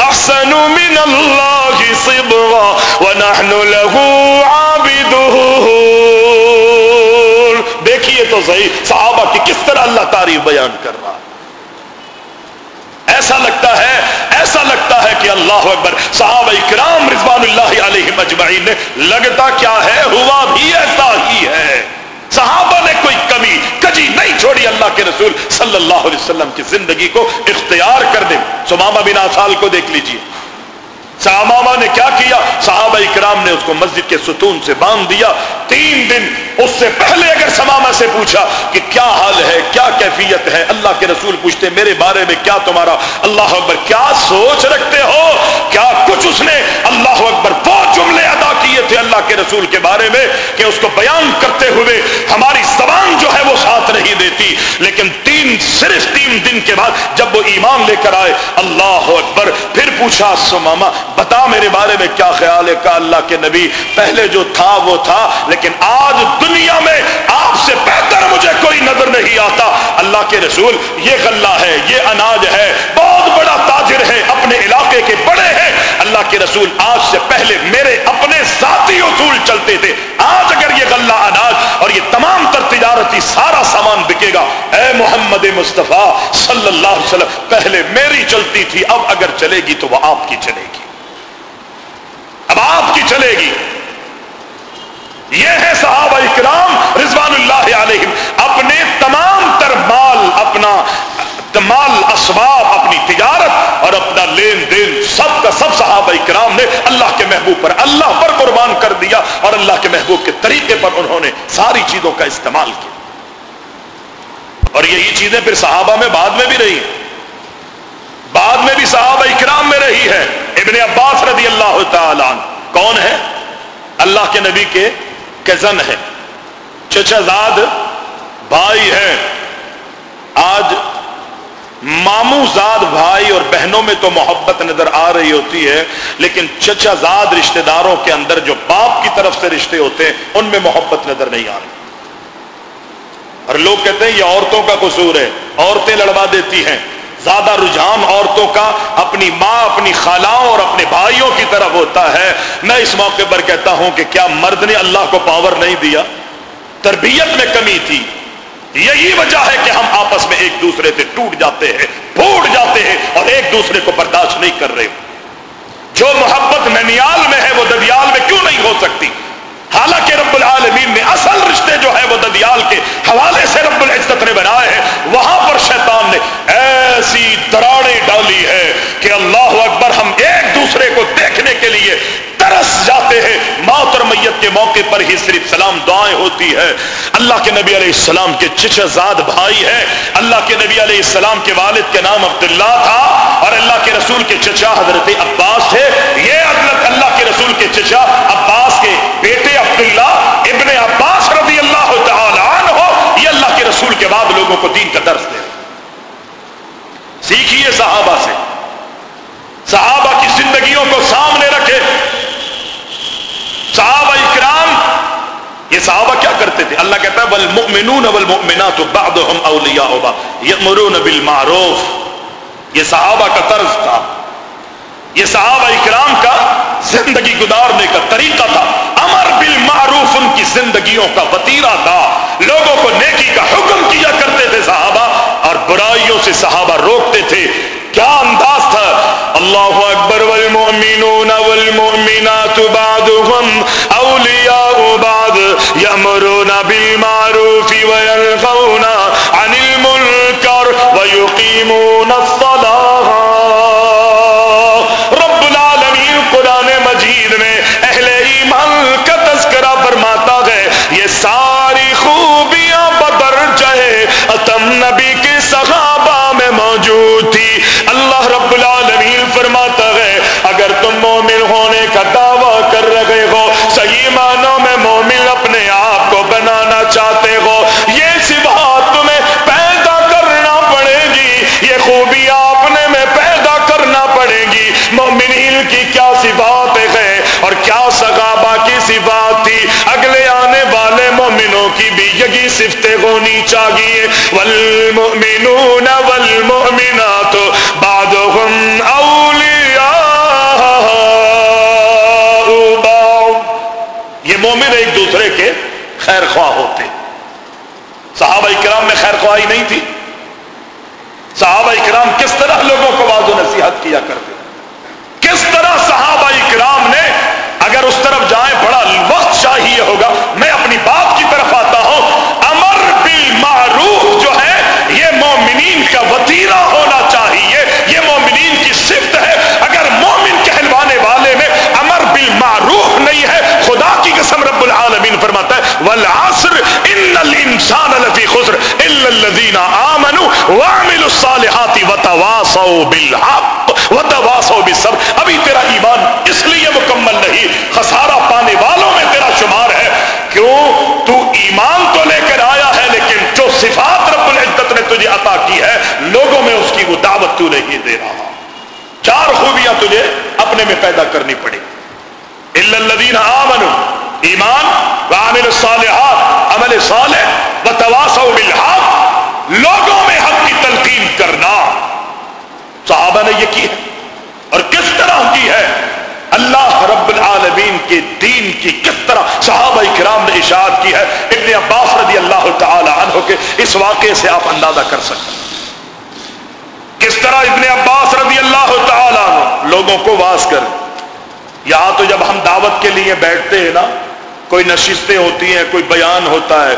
أَحْسَنُ مِنَ اللَّهِ صِبْغَةً وَنَحْنُ لَهُ عَابِدُونَ. دیکھیے تو صحیح، صحابہ کی کس طرح اللہ تعریف بیان کر رہا ایسا لگتا ہے، ایسا لگتا ہے کہ اللہ اکبر، صحابہ کرام رضوان اللہ علیہ مجمعین نے لگتا کیا ہے، ہوا بھی ایسا ہی ہے۔ صحابہ نے کوئی کمی، کجی نہیں چھوڑی اللہ کے رسول صلی اللہ علیہ وسلم کی زندگی کو اختیار کر دے سمامہ بن آسال کو دیکھ لیجیے۔ صحابہ نے کیا کیا؟ صحابہ اکرام نے اس کو مسجد کے ستون سے باندھ دیا۔ تین دن اس سے پہلے اگر سماما سے پوچھا کہ کیا حال ہے، کیا کیفیت ہے، اللہ کے رسول پوچھتے، میرے بارے میں کیا تمہارا؟ اللہ اکبر، کیا سوچ رکھتے ہو؟ کیا کچھ اس نے اللہ اکبر بہت جملے ادا کیے تھے اللہ کے رسول کے بارے میں کہ اس کو بیان کرتے ہوئے ہماری زبان جو ہے وہ ساتھ نہیں دیتی؟ لیکن تین، صرف تین دن کے بعد جب وہ ایمان لے کر آئے، اللہ اکبر پھر پوچھا، سماما، بتا میرے بارے میں کیا خیال ہے؟ کہ اللہ کے نبی، پہلے جو تھا وہ تھا لیکن لیکن آج دنیا میں آپ سے بہتر مجھے کوئی نظر نہیں آتا۔ اللہ کے رسول، یہ غلہ ہے، یہ اناج ہے، بہت بڑا تاجر ہے، اپنے علاقے کے بڑے ہیں۔ اللہ کے رسول آج سے پہلے میرے اپنے ذاتی اصول چلتے تھے۔ آج اگر یہ غلہ اناج اور یہ تمام تر تجارتی سارا سامان بکے گا، اے محمد مصطفیٰ صلی اللہ علیہ وسلم، پہلے میری چلتی تھی، اب اگر چلے گی تو وہ آپ کی چلے گی۔ اب آپ کی چلے گی۔ یہ ہے صحابہ اکرام رضوان اللہ علیہ اپنے تمام تر مال، اپنا مال اسباب، اپنی تجارت اور اپنا لین دین، سب کا سب صحابہ اکرام نے اللہ کے محبوب پر، اللہ پر قربان کر دیا اور اللہ کے محبوب کے طریقے پر انہوں نے ساری چیزوں کا استعمال کیا۔ اور یہی چیزیں پھر صحابہ میں بعد میں بھی رہی بعد میں بھی صحابہ اکرام میں رہی ہے ابن عباس رضی اللہ تعالی کون ہے؟ اللہ کے نبی کے کزن ہے چچا زاد بھائی ہے آج مامو زاد بھائی اور بہنوں میں تو محبت نظر آ رہی ہوتی ہے، لیکن چچا زاد رشتہ داروں کے اندر جو باپ کی طرف سے رشتے ہوتے ہیں، ان میں محبت نظر نہیں آ رہی۔ اور لوگ کہتے ہیں یہ عورتوں کا قصور ہے، عورتیں لڑوا دیتی ہیں۔ زیادہ رجحان عورتوں کا اپنی ماں، اپنی خالاؤں اور اپنے بھائیوں کی طرف ہوتا ہے۔ میں اس موقع پر کہتا ہوں کہ کیا مرد نے اللہ کو پاور نہیں دیا؟ تربیت میں کمی تھی۔ یہی وجہ ہے کہ ہم آپس میں ایک دوسرے سے ٹوٹ جاتے ہیں، پھوٹ جاتے ہیں اور ایک دوسرے کو برداشت نہیں کر رہے۔ جو محبت ننیال میں ہے، وہ ددیال میں کیوں نہیں ہو سکتی؟ حالانکہ رب العالمین نے اصل رشتے جو ہے وہ ددیال کے حوالے سے رب العزت نے بنائے ہیں، وہاں پر شیطان نے ایسی دراڑیں ڈالی ہے کہ اللہ اکبر ہم ایک دوسرے کو دیکھنے کے لیے ترس جاتے ہیں۔ موت اور میت کے موقع پر ہی صرف سلام دعائیں ہوتی ہے اللہ کے نبی علیہ السلام کے چچزاد بھائی ہے اللہ کے نبی علیہ السلام کے والد کے نام عبداللہ تھا اور اللہ کے رسول کے چچا حضرت عباس تھے یہ اللہ کے رسول کے چچا عباس کے بیٹے عبداللہ ابن عباس رضی اللہ تعالی عنہ ہو یہ اللہ کے رسول کے بعد لوگوں کو دین کا درس دے۔ سیکھیے صحابہ سے۔ صحابہ کی زندگیوں کو سامنے رکھے۔ صحابہ اکرام، یہ صحابہ کیا کرتے تھے؟ اللہ کہتا ہے، والمؤمنون والمؤمنات بعضهم اولیاء بعض یامرون بالمعروف. یہ صحابہ کا طرز تھا۔ یہ صحابہ اکرام کا زندگی گزارنے کا طریقہ تھا۔ امر بالمعروف، ان کی زندگیوں کا وطیرہ تھا۔ لوگوں کو نیکی کا حکم کیا کرتے تھے صحابہ، اور برائیوں سے صحابہ روکتے تھے۔ کیا انداز تھا؟ اللہ اکبر والمؤمنون والمؤمنات بعضهم اولیاء بعض یامرون بالمعروف وینهون عن المنکر ویقیمون الصلاة کی بھی ہونی چاہیے والمؤمنون والمؤمنات، بعضهم اولیاء بعض۔ یہ مومن ایک دوسرے کے خیر خواہ ہوتے۔ صحابہ کرام میں خیر خواہی نہیں تھی۔ صحابہ کرام کس طرح لوگوں کو واضح نصیحت کیا کرتے؟ کس طرح صحابہ کرام نے اگر اس طرف جائیں، بڑا وقت چاہیے ہوگا، میں اپنی بات کی طرف آتا ہوں کا وطیرہ ہونا چاہیے۔ یہ مومنین کی صفت ہے۔ اگر مومن کہلوانے والے میں امر بالمعروف نہیں ہے، خدا کی قسم رب العالمین فرماتا ہے، والعصر ان الانسان لفی خسر الا الذين امنوا وعملوا الصالحات وتواصوا بالحق، وتواصوا بالصبر۔ ابھی تیرا ایمان اس لیے مکمل نہیں، خسارہ پانے والوں میں تیرا شمار ہے۔ کیوں؟ تو ایمان تو لے کر آیا ہے، لیکن جو صفات رب تجھے عطا کی ہے، لوگوں میں اس کی وہ دعوت تو نہیں دے رہا؟ چار خوبیاں تجھے اپنے میں پیدا کرنی پڑی الا الذين امنوا ایمان، وعملوا الصالحات، عمل صالح، وتواصوا بالحق، لوگوں میں حق کی تلقین کرنا۔ صحابہ نے یہ کی ہے۔ اور کس طرح کی ہے؟ اللہ رب العالمین کے دین کی کس صحابہ کرام نے اشاعت کی ہے، ابن عباس رضی اللہ تعالی عنہ کے اس واقعے سے آپ اندازہ کر سکتے کس طرح ابن عباس رضی اللہ تعالی عنہ؟ لوگوں کو واس کر۔ یہاں تو جب ہم دعوت کے لیے بیٹھتے ہیں نا، کوئی نشستیں ہوتی ہیں، کوئی بیان ہوتا ہے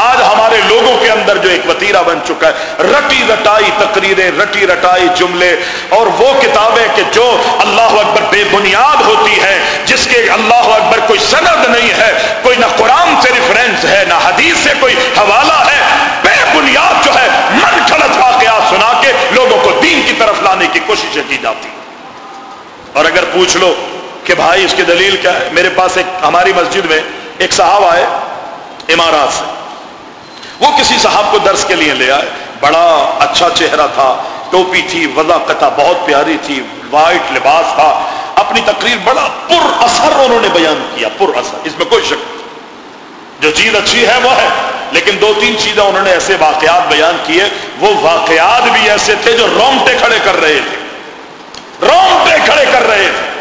آج ہمارے لوگوں کے اندر جو ایک وطیرہ بن چکا ہے، رٹی رٹائی تقریریں، رٹی رٹائی جملے، اور وہ کتابیں کہ جو اللہ اکبر بے بنیاد ہوتی ہے جس کے اللہ اکبر کوئی سند نہیں ہے، کوئی نہ قرآن سے ریفرنس ہے، نہ حدیث سے کوئی حوالہ ہے، بے بنیاد جو ہے، من گھڑت واقعات سنا کے لوگوں کو دین کی طرف لانے کی کوششیں کی جاتی اور اگر پوچھ لو کہ بھائی اس کی دلیل کیا ہے، میرے پاس ایک ہماری مسجد میں ایک صاحب آئے، امارات سے۔ وہ کسی صاحب کو درس کے لیے لے آئے۔ بڑا اچھا چہرہ تھا، ٹوپی تھی وضاقتہ بہت پیاری تھی، وائٹ لباس تھا۔ اپنی تقریر بڑا پر اثر انہوں نے بیان کیا، پر اثر۔ اس میں کوئی شک جو چیز اچھی ہے وہ ہے، لیکن دو تین چیزیں انہوں نے ایسے واقعات بیان کیے۔ وہ واقعات بھی ایسے تھے جو رومٹے کھڑے کر رہے تھے۔ رومٹے کھڑے کر رہے تھے۔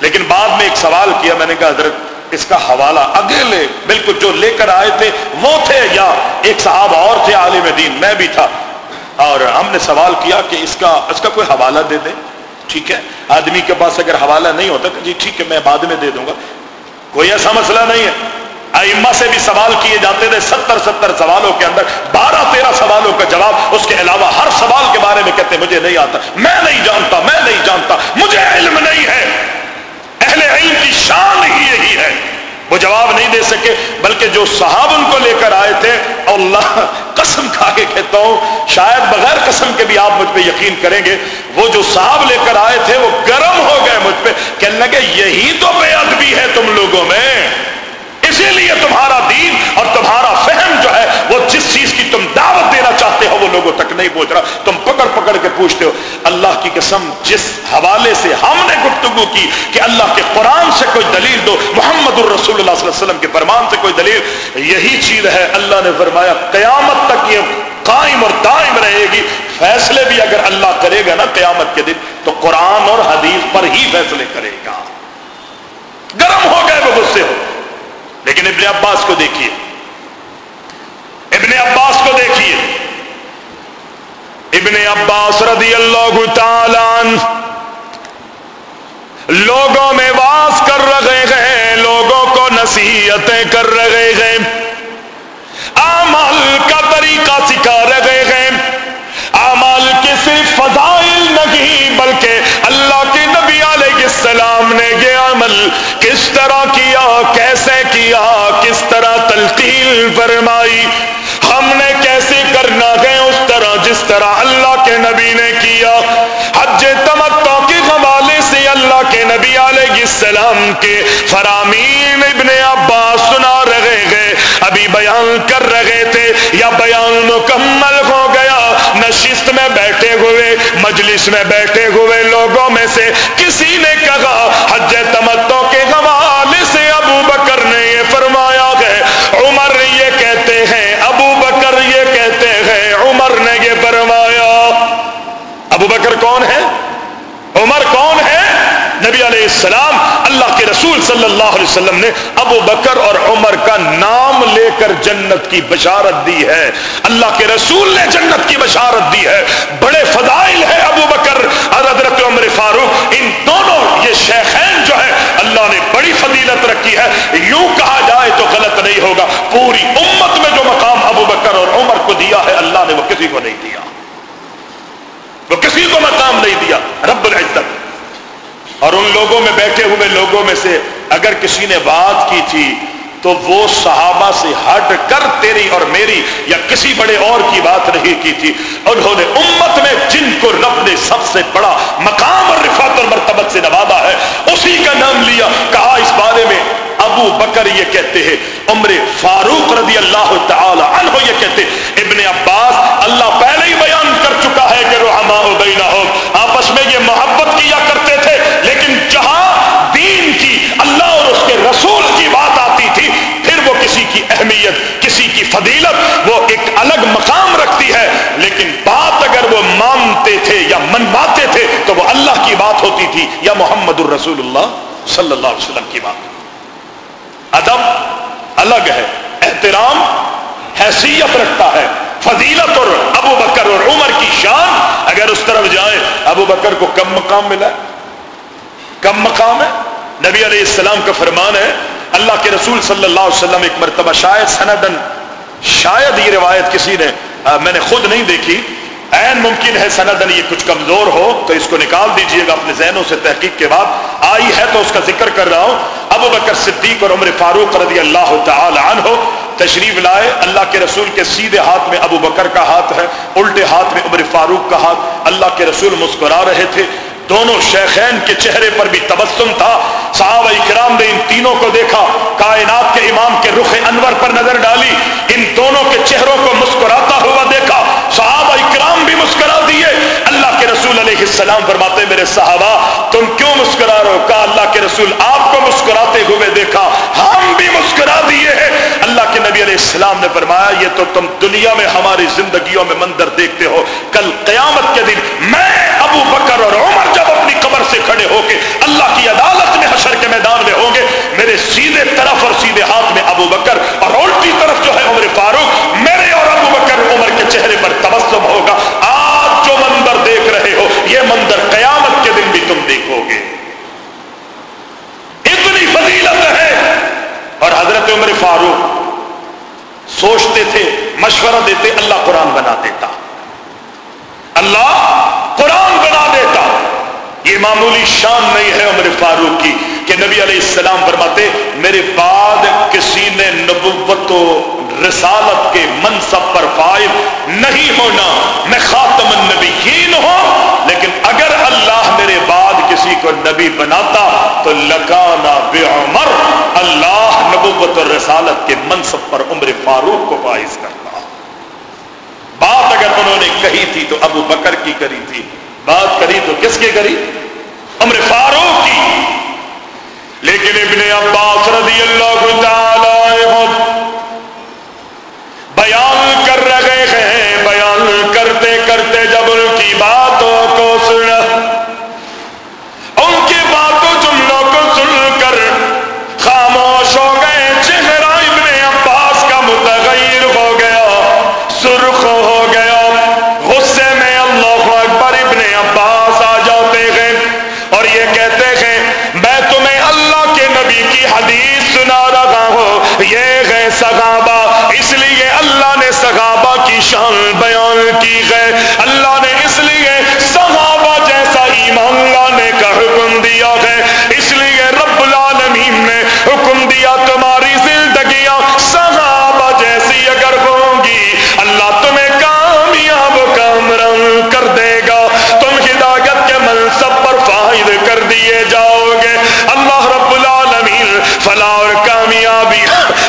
لیکن بعد میں ایک سوال کیا، میں نے کہا، حضرت اس کا حوالہ اگلے بالکل جو لے کر آئے تھے، وہ تھے یا ایک صاحب اور تھے عالم دین، میں بھی تھا۔ اور ہم نے سوال کیا کہ اس کا اس کا کوئی حوالہ دے دیں؟ ٹھیک ہے۔ آدمی کے پاس اگر حوالہ نہیں ہوتا کہ جی ٹھیک ہے، میں بعد میں دے دوں گا۔ کوئی ایسا مسئلہ نہیں ہے۔ ائمہ سے بھی سوال کیے جاتے تھے، ستر ستر سوالوں کے اندر، بارہ تیرہ سوالوں کا جواب۔ اس کے علاوہ ہر سوال کے بارے میں کہتے مجھے نہیں آتا، میں نہیں جانتا، میں نہیں جانتا، مجھے علم نہیں ہے اہل علم کی شان ہی یہی ہے وہ جواب نہیں دے سکے کہ جو صاحب ان کو لے کر آئے تھے، اللہ قسم کھا کے کہتا ہوں، شاید بغیر قسم کے بھی آپ مجھ پہ یقین کریں گے، وہ جو صاحب لے کر آئے تھے، وہ گرم ہو گئے مجھ پہ، کہنے لگے، یہی تو بے ادبی ہے تم لوگوں میں۔ اسی لیے تمہارا دین اور تمہارا فہم جو ہے، وہ جس چیز کی تم دعوت وہ لوگوں تک نہیں پہنچ رہا۔ تم پکڑ پکڑ کے پوچھتے ہو، اللہ کی قسم، جس حوالے سے ہم نے گفتگو کی کہ اللہ کے قرآن سے کوئی دلیل دو، محمد الرسول اللہ صلی اللہ علیہ وسلم کے فرمان سے کوئی دلیل، یہی چیز ہے، اللہ نے فرمایا، قیامت تک یہ قائم اور دائم رہے گی۔ فیصلے بھی اگر اللہ کرے گا نا قیامت کے دن، تو قرآن اور حدیث پر ہی فیصلے کرے گا۔ گرم ہو گئے وہ غصے ہو۔ لیکن ابن عباس کو دیکھیے۔ ابن عباس کو دیکھیے۔ ابن عباس رضی اللہ تعالی لوگوں میں واس کر رہے ہیں، لوگوں کو نصیحتیں کر رہے ہیں۔ امال کا طریقہ سکھا رہے ہیں۔ امال کے صرف فضائل نہیں، بلکہ اللہ کے نبی علیہ السلام نے یہ عمل کس طرح کیا، کیسے کیا، کس طرح تلقیل فرمائی، ہم نے کیسے کرنا ہے، اس طرح جس طرح اللہ کے نبی نے کیا، حج تمتو کے حوالے سے اللہ کے نبی علیہ السلام کے فرامین ابن عباس سنا رہے گئے۔ ابھی بیان کر رہے تھے، یا بیان مکمل ہو گیا۔ نشست میں بیٹھے ہوئے، مجلس میں بیٹھے ہوئے لوگوں میں سے کسی نے کہا، حج تمتو کے حوالے سے ابو بکر نے یہ فرمایا ہے عمر یہ کہتے ہیں ابو بکر یہ کہتے ہیں عمر نے یہ فرمایا ابو بکر کون ہے عمر کون ہے نبی علیہ السلام اللہ کے رسول صلی اللہ علیہ وسلم نے ابو بکر اور عمر کا نام لے کر جنت کی بشارت دی ہے۔ اللہ کے رسول نے جنت کی بشارت دی ہے۔ بڑے فضائل ہے ابو بکر اور حضرت عمر فاروق۔ ان دونوں یہ شیخین جو ہے اللہ نے بڑی فضیلت رکھی ہے۔ یوں کہا جائے تو غلط نہیں ہوگا۔ پوری امت میں جو مقام ابو بکر اور عمر کو دیا ہے، اللہ نے وہ کسی کو نہیں دیا۔ وہ کسی کو مقام نہیں دیا۔ رب العزت۔ اور ان لوگوں میں بیٹھے ہوئے لوگوں میں سے اگر کسی نے بات کی تھی تو وہ صحابہ سے ہٹ کر تیری اور میری یا کسی بڑے اور کی بات نہیں کی تھی۔ انہوں نے امت میں جن کو رب نے سب سے بڑا مقام اور رفات اور مرتبت سے نوازا ہے، اسی کا نام لیا۔ کہا اس بارے میں ابو بکر یہ کہتے ہیں، عمر فاروق رضی اللہ تعالی عنہ یہ کہتے ابن عباس اللہ پہلے ہی بیان کر رحما بینہ ہو آپس میں یہ محبت کیا کرتے تھے، لیکن جہاں دین کی اللہ اور اس کے رسول کی بات آتی تھی، پھر وہ کسی کی اہمیت، کسی کی فضیلت، وہ ایک الگ مقام رکھتی ہے۔ لیکن بات اگر وہ مانتے تھے یا منواتے تھے، تو وہ اللہ کی بات ہوتی تھی، یا محمد الرسول اللہ صلی اللہ علیہ وسلم کی بات۔ ادب الگ ہے، احترام، حیثیت رکھتا ہے۔ فضیلت اور ابو بکر اور عمر کی شان اگر اس طرف جائے ابو بکر کو کم مقام ملا کم مقام ہے۔ نبی علیہ السلام کا فرمان ہے، اللہ کے رسول صلی اللہ علیہ وسلم ایک مرتبہ شاید سندن شاید یہ روایت کسی نے میں نے خود نہیں دیکھی۔ این ممکن ہے سندن یہ کچھ کمزور ہو، تو اس کو نکال دیجیے گا اپنے ذہنوں سے تحقیق کے بعد۔ آئی ہے تو اس کا ذکر کر رہا ہوں۔ ابو بکر صدیق اور عمر فاروق رضی اللہ تعالی عنہ تشریف لائے۔ اللہ کے رسول کے سیدھے ہاتھ میں ابو بکر کا ہاتھ ہے، الٹے ہاتھ میں عمر فاروق کا ہاتھ۔ اللہ کے رسول مسکرا رہے تھے۔ دونوں شیخین کے چہرے پر بھی تبسم تھا۔ صحابہ کرام نے ان تینوں کو دیکھا، کائنات کے امام کے رخ انور پر نظر ڈالی۔ ان دونوں کے چہروں کو مسکراتا ہوا دیکھا۔ صحابہ کرام بھی مسکرا دیے۔ اللہ رسول علیہ السلام فرماتے میرے صحابہ، تم کیوں مسکرا رہے ہو؟ کہا، اللہ کے رسول آپ کو مسکراتے ہوئے دیکھا، ہم بھی مسکرا دیے ہیں۔ اللہ کے نبی علیہ السلام نے فرمایا، یہ تو تم دنیا میں ہماری زندگیوں میں منظر دیکھتے ہو۔ کل قیامت کے دن میں ابو بکر اور عمر جب اپنی قبر سے کھڑے ہو کے اللہ کی عدالت میں حشر کے میدان میں ہوں گے، میرے سیدھے طرف اور سیدھے ہاتھ میں ابو بکر اور الٹی طرف جو ہے عمر فاروق، میرے اور ابو بکر عمر کے چہرے پر تبسم ہوگا۔ آج جو منظر دیکھ رہے یہ منظر قیامت کے دن بھی تم دیکھو گے۔ اتنی فضیلت ہے۔ اور حضرت عمر فاروق سوچتے تھے، مشورہ دیتے، اللہ قرآن بنا دیتا۔ اللہ قرآن بنا دیتا۔ یہ معمولی شان نہیں ہے عمر فاروق کی کہ نبی علیہ السلام فرماتے، میرے بعد کسی نے نبوت و رسالت کے منصب پر فائد نہیں ہونا، میں خاتم النبیین ہوں۔ اللہ میرے بعد کسی کو نبی بناتا تو لکانا بے عمر، اللہ نبوت اور رسالت کے منصب پر عمر فاروق کو فائز کرتا۔ بات اگر انہوں نے کہی تھی تو ابو بکر کی کری تھی۔ بات کری تو کس کی کری؟ عمر فاروق کی۔ لیکن ابن عباس رضی اللہ تعالی بیان کر رہے ہیں، بیان کرتے کرتے جب ان کی باتوں کو سنا کیے جاؤ گے۔ اللہ رب العالمین فلا اور کامیابی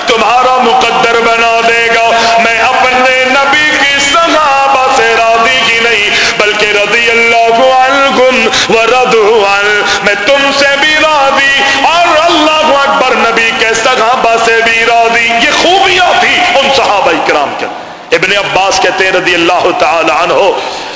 تمہارا مقدر بنا دے گا۔ میں اپنے نبی کی صحابہ سے راضی ہی نہیں، بلکہ رضی اللہ عنہم و میں تم سے بھی راضی اور اللہ اکبر نبی کے صحابہ سے بھی راضی۔ یہ خوبیاں تھی ان صحابہ کرام کے۔ ابن عباس کہتے ہیں رضی اللہ تعالی عنہ،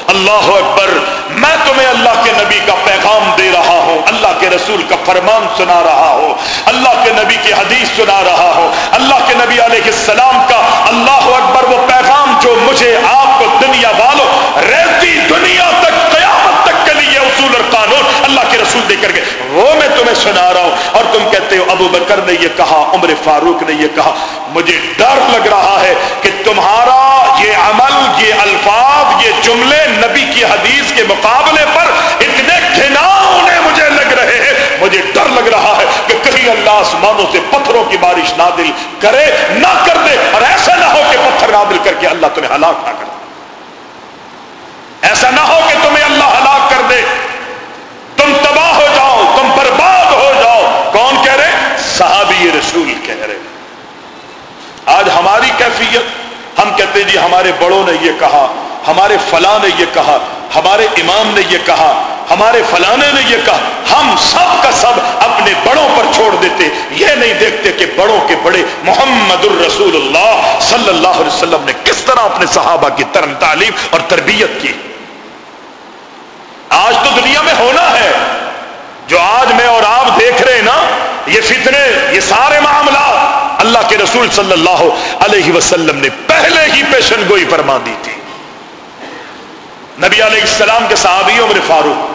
اللہ اکبر، میں تمہیں اللہ کے نبی کا پیغام دے رہا ہوں اللہ کے رسول کا فرمان سنا رہا ہوں اللہ کے نبی کی حدیث سنا رہا ہوں اللہ کے نبی علیہ السلام کا اللہ اکبر وہ پیغام جو مجھے آپ کو دنیا والوں رہتی دنیا تک، قیامت تک کے لیے اصول اور قانون اللہ کے رسول دے کر کے، وہ میں تمہیں سنا رہا ہوں۔ اور تم کہتے ہو، ابو بکر نے یہ کہا، عمر فاروق نے یہ کہا، مجھے ڈر لگ رہا ہے کہ تمہارا یہ عمل، یہ الفاظ، یہ جملے نبی کی حدیث کے مقابلے پر اتنے گھناؤنے مجھے لگ رہے ہیں مجھے ڈر لگ رہا ہے کہ کہیں اللہ آسمانوں سے پتھروں کی بارش نادل کرے، نہ کر دے اور ایسا نہ ہو کہ پتھر نادل کر کے اللہ تمہیں ہلاک نہ کر دے۔ ایسا نہ ہو کہ تمہیں اللہ ہلاک کر دے۔ تم تباہ ہو جاؤ، تم برباد ہو جاؤ۔ کون کہہ رہے صحابی رسول کہہ رہے آج ہماری کیفیت، ہم کہتے ہیں جی ہمارے بڑوں نے یہ کہا، ہمارے فلاں نے یہ کہا۔ ہمارے امام نے یہ کہا، ہمارے فلانے نے یہ کہا، ہم سب کا سب اپنے بڑوں پر چھوڑ دیتے۔ یہ نہیں دیکھتے کہ بڑوں کے بڑے محمد الرسول اللہ صلی اللہ علیہ وسلم نے کس طرح اپنے صحابہ کی ترم تعلیم اور تربیت کی۔ آج تو دنیا میں ہونا ہے۔ جو آج میں اور آپ دیکھ رہے ہیں نا، یہ فتنے، یہ سارے معاملات اللہ کے رسول صلی اللہ علیہ وسلم نے پہلے ہی پیشن گوئی فرما دی تھی۔ نبی علیہ السلام کے صحابی عمر فاروق۔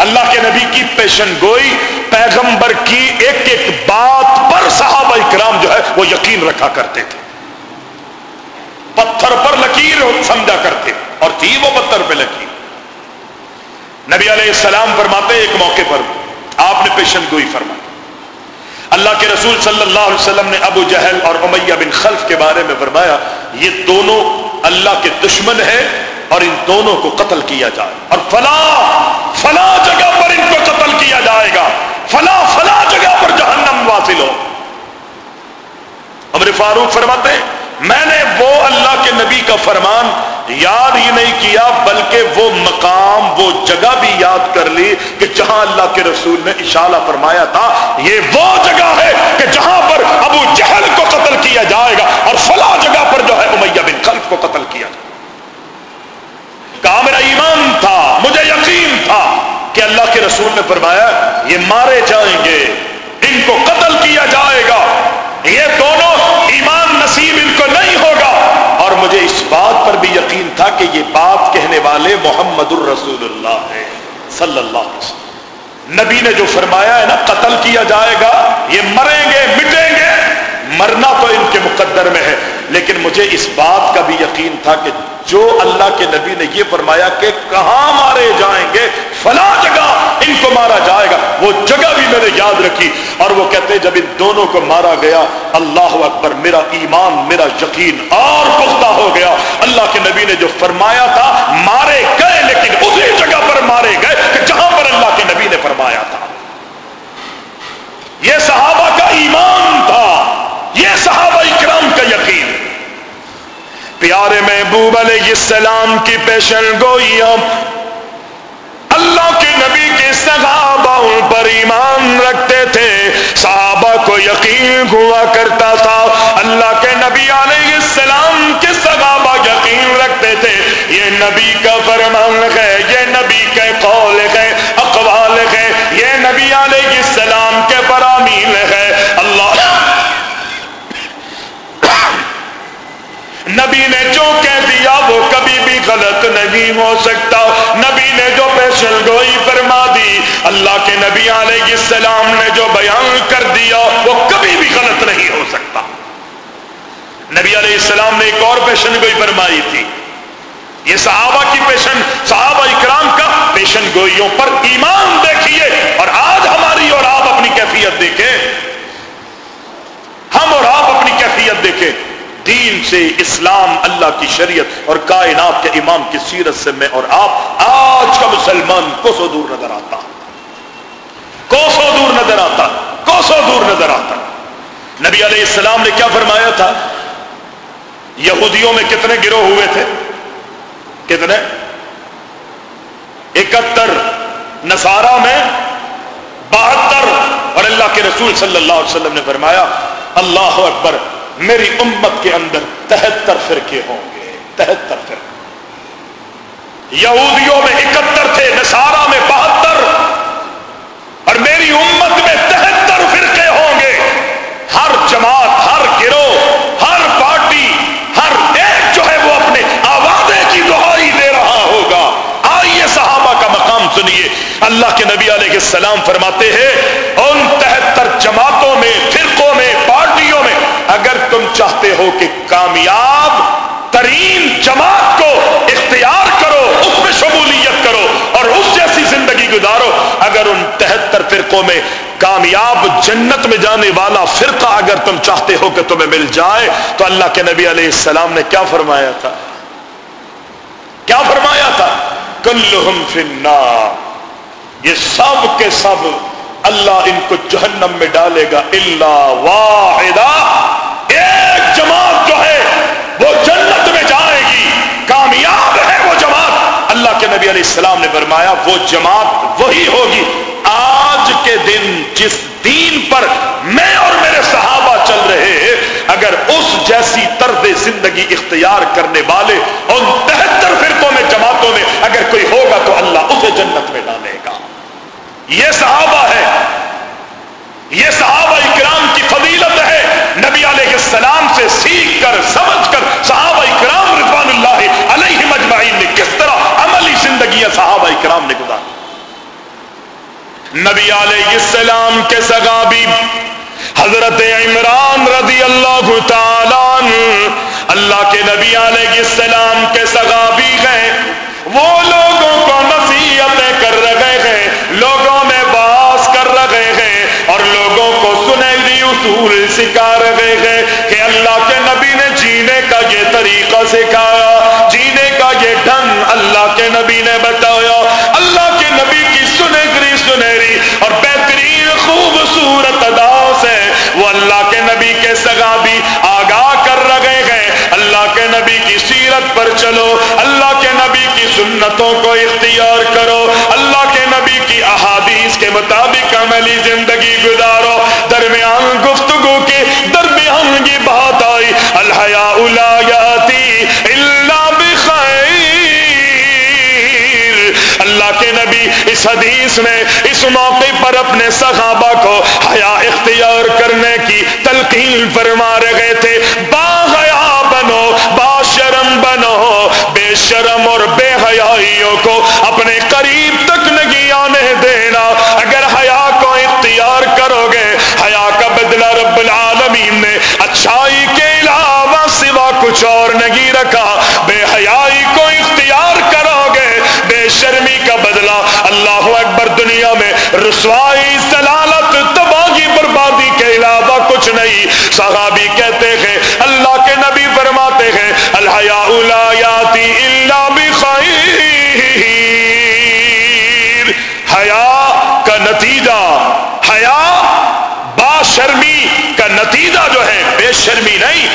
اللہ کے نبی کی پیشن گوئی، پیغمبر کی ایک ایک بات پر صحابہ کرام جو ہے وہ یقین رکھا کرتے تھے۔ پتھر پر لکیر سمجھا کرتے اور تھی وہ پتھر پہ لکیر۔ نبی علیہ السلام فرماتے ایک موقع پر، آپ نے پیشن گوئی فرمائی۔ اللہ کے رسول صلی اللہ علیہ وسلم نے ابو جہل اور امیہ بن خلف کے بارے میں فرمایا، یہ دونوں اللہ کے دشمن ہیں اور ان دونوں کو قتل کیا جائے۔ اور فلاں فلاں جگہ پر ان کو قتل کیا جائے گا۔ فلاں فلاں جگہ پر جہنم واصل ہو۔ امر فاروق فرماتے ہیں، میں نے وہ اللہ کے نبی کا فرمان یاد ہی نہیں کیا، بلکہ وہ مقام، وہ جگہ بھی یاد کر لی کہ جہاں اللہ کے رسول نے اشارہ فرمایا تھا، یہ وہ جگہ ہے کہ جہاں پر ابو جہل کو قتل کیا جائے گا اور فلاں جگہ پر جو ہے امیہ بن خلف کو قتل کیا جائے کہا میرا ایمان تھا مجھے یقین تھا کہ اللہ کے رسول نے فرمایا، یہ مارے جائیں گے، ان کو قتل کیا جائے گا۔ یہ دونوں ایمان نصیب ان کو نہیں ہوگا۔ اور مجھے اس بات پر بھی یقین تھا کہ یہ بات کہنے والے محمد الرسول اللہ ہے صلی اللہ علیہ وسلم۔ نبی نے جو فرمایا ہے نا، قتل کیا جائے گا، یہ مریں گے، مٹیں گے، مرنا تو ان کے مقدر میں ہے۔ لیکن مجھے اس بات کا بھی یقین تھا کہ جو اللہ کے نبی نے یہ فرمایا کہ کہاں مارے جائیں گے، فلاں جگہ ان کو مارا جائے گا۔ وہ جگہ بھی میں نے یاد رکھی۔ اور وہ کہتے جب ان دونوں کو مارا گیا، اللہ اکبر، میرا ایمان، میرا یقین اور پختہ ہو گیا۔ اللہ کے نبی نے جو فرمایا تھا، مارے گئے، لیکن اسی جگہ پر مارے گئے کہ جہاں پر اللہ کے نبی نے فرمایا تھا۔ یہ صحابہ کا ایمان تھا۔ یہ صحابہ اکرام کا یقین۔ پیارے محبوب علیہ السلام کی پیشن گوئی اللہ کے نبی کے صحابہ پر ایمان رکھتے تھے۔ صحابہ کو یقین ہوا کرتا تھا۔ اللہ کے نبی علیہ السلام کے صحابہ یقین رکھتے تھے۔ یہ نبی کا فرمان ہے، یہ نبی کے قول ہے، اقوال ہے۔ یہ نبی علیہ السلام کے پرامین ہے اللہ نبی نے جو کہہ دیا وہ کبھی بھی غلط نہیں ہو سکتا۔ نبی نے جو پیشن گوئی فرما دی، اللہ کے نبی علیہ السلام نے جو بیان کر دیا وہ کبھی بھی غلط نہیں ہو سکتا۔ نبی علیہ السلام نے ایک اور پیشن گوئی فرمائی تھی۔ یہ صحابہ کی پیشن صحابہ اکرام کا پیشن گوئیوں پر ایمان دیکھیے اور آج ہماری اور آپ اپنی کیفیت دیکھیں ہم اور آپ اپنی کیفیت دیکھیں دین سے اسلام اللہ کی شریعت اور کائنات کے امام کی سیرت سے میں اور آپ آج کا مسلمان کو سو دور نظر آتا کو سو دور نظر آتا کو سو دور نظر آتا نبی علیہ السلام نے کیا فرمایا تھا؟ یہودیوں میں کتنے گروہ ہوئے تھے؟ کتنے؟ اکہتر۔ نصارہ میں بہتر۔ اور اللہ کے رسول صلی اللہ علیہ وسلم نے فرمایا، اللہ اکبر میری امت کے اندر تہتر فرقے ہوں گے، تہتر فرقے۔ یہودیوں میں اکہتر تھے نسارا میں بہتر۔ اور میری امت میں تہتر فرقے ہوں گے۔ ہر جماعت، ہر گروہ، ہر پارٹی، ہر ایک جو ہے وہ اپنے آوازے کی دہائی دے رہا ہوگا۔ آئیے صحابہ کا مقام سنیے۔ اللہ کے نبی علیہ السلام فرماتے ہیں، ان تہتر جماعتوں میں، فرقوں میں چاہتے ہو کہ کامیاب، ترین جماعت کو اختیار کرو، اس میں شمولیت کرو اور اس جیسی زندگی گزارو۔ اگر ان تہتر فرقوں میں کامیاب جنت میں جانے والا فرقہ اگر تم چاہتے ہو کہ تمہیں مل جائے، تو اللہ کے نبی علیہ السلام نے کیا فرمایا تھا؟ کیا فرمایا تھا؟ کلہم فی النار۔ یہ سب کے سب اللہ ان کو جہنم میں ڈالے گا اللہ واحدہ ایک جماعت جو ہے وہ جنت میں جائے گی کامیاب ہے وہ جماعت اللہ کے نبی علیہ السلام نے فرمایا، وہ جماعت وہی ہوگی۔ آج کے دن جس دین پر میں اور میرے صحابہ چل رہے ہیں، اگر اس جیسی طرز زندگی اختیار کرنے والے ان تہتر فرقوں میں، جماعتوں میں اگر کوئی ہوگا تو اللہ اسے جنت میں ڈالے گا۔ یہ صحابہ ہے۔ یہ صحابہ اکرام کی فضیلت ہے۔ نبی علیہ السلام سے سیکھ کر، سمجھ کر صحابہ اکرام رضوان اللہ علیہ عملی زندگی صحابہ اکرام نے گزاری نبی علیہ السلام کے سگابی حضرت عمران رضی اللہ تعالی اللہ کے نبی علیہ السلام کے سگابی گئے وہ لوگوں کو نصیحتیں کر رہے ہیں، لوگوں میں باس کر رہے ہیں اور لوگوں کو سنہری اصول سکھا رہے ہیں کہ اللہ کے نبی جینے کا یہ طریقہ سکھایا، جینے کا یہ ڈھنگ اللہ کے نبی نے بتایا۔ اللہ کے نبی کی سنہری سنہری اور بہترین خوبصورت ادا سے وہ اللہ کے نبی کے سگا بھی آگاہ کر رہے ہیں۔ اللہ کے نبی کی سیرت پر چلو۔ اللہ کے نبی کی سنتوں کو اختیار کرو۔ اللہ کے نبی کی احادیث کے مطابق عملی زندگی گزارو۔ درمیان گفتگو کے درمیان کی بات آئی الحیا الاتی اللہ اللہ کے نبی اس حدیث میں اس موقع پر اپنے صحابہ کو حیا اختیار کرنے کی تلقین فرما رہے تھے۔ با حیا بنو، با شرم بنو، بے شرم اور بے حیائیوں کو اپنے قریب تک نہیں آنے دینا۔ اگر حیا کو اختیار کرو گے، حیا کا بدلہ رب العالمین نے اچھائی کے علاوہ سوا کچھ اور نہیں رکھا۔ بے حیائی کو اختیار کرو گے۔ بے شرمی کا بدلہ۔ اللہ اکبر دنیا میں رسوائی، سلالت، تباہی، بربادی کے علاوہ کچھ نہیں۔ صحابی کہتے ہیں، اللہ کے نبی فرماتے ہیں الحیا الیاتی اللہ بخیر۔ حیا کا نتیجہ، حیا با شرمی کا نتیجہ جو ہے، بے شرمی نہیں۔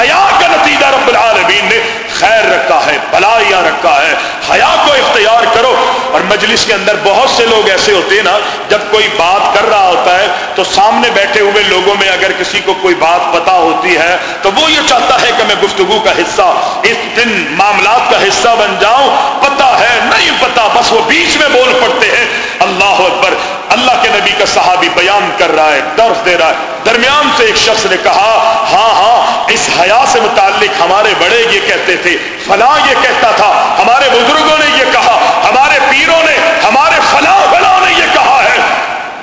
حیا کا نتیجہ رب العالمین نے خیر رکھا ہے بلائیاں رکھا ہے۔ حیا کو اختیار کرو۔ اور مجلس کے اندر بہت سے لوگ ایسے ہوتے ہیں نا، جب کوئی بات کر رہا ہوتا ہے تو سامنے بیٹھے ہوئے لوگوں میں اگر کسی کو کوئی بات پتا ہوتی ہے تو وہ یہ چاہتا ہے کہ میں گفتگو کا حصہ، اس دن معاملات کا حصہ بن جاؤں۔ ہے، نہیں پتا، بس وہ بیچ میں بول پڑتے ہیں۔ اللہ اکبر، اللہ کے نبی کا صحابی بیان کر رہا ہے، درس دے رہا ہے۔ درمیان سے ایک شخص نے کہا ہاں ہاں اس حیا سے متعلق ہمارے بڑے یہ کہتے تھے، فلاں یہ کہتا تھا۔ ہمارے بزرگوں نے یہ کہا، ہمارے پیروں نے، ہمارے فلاں فلاں نے یہ کہا ہے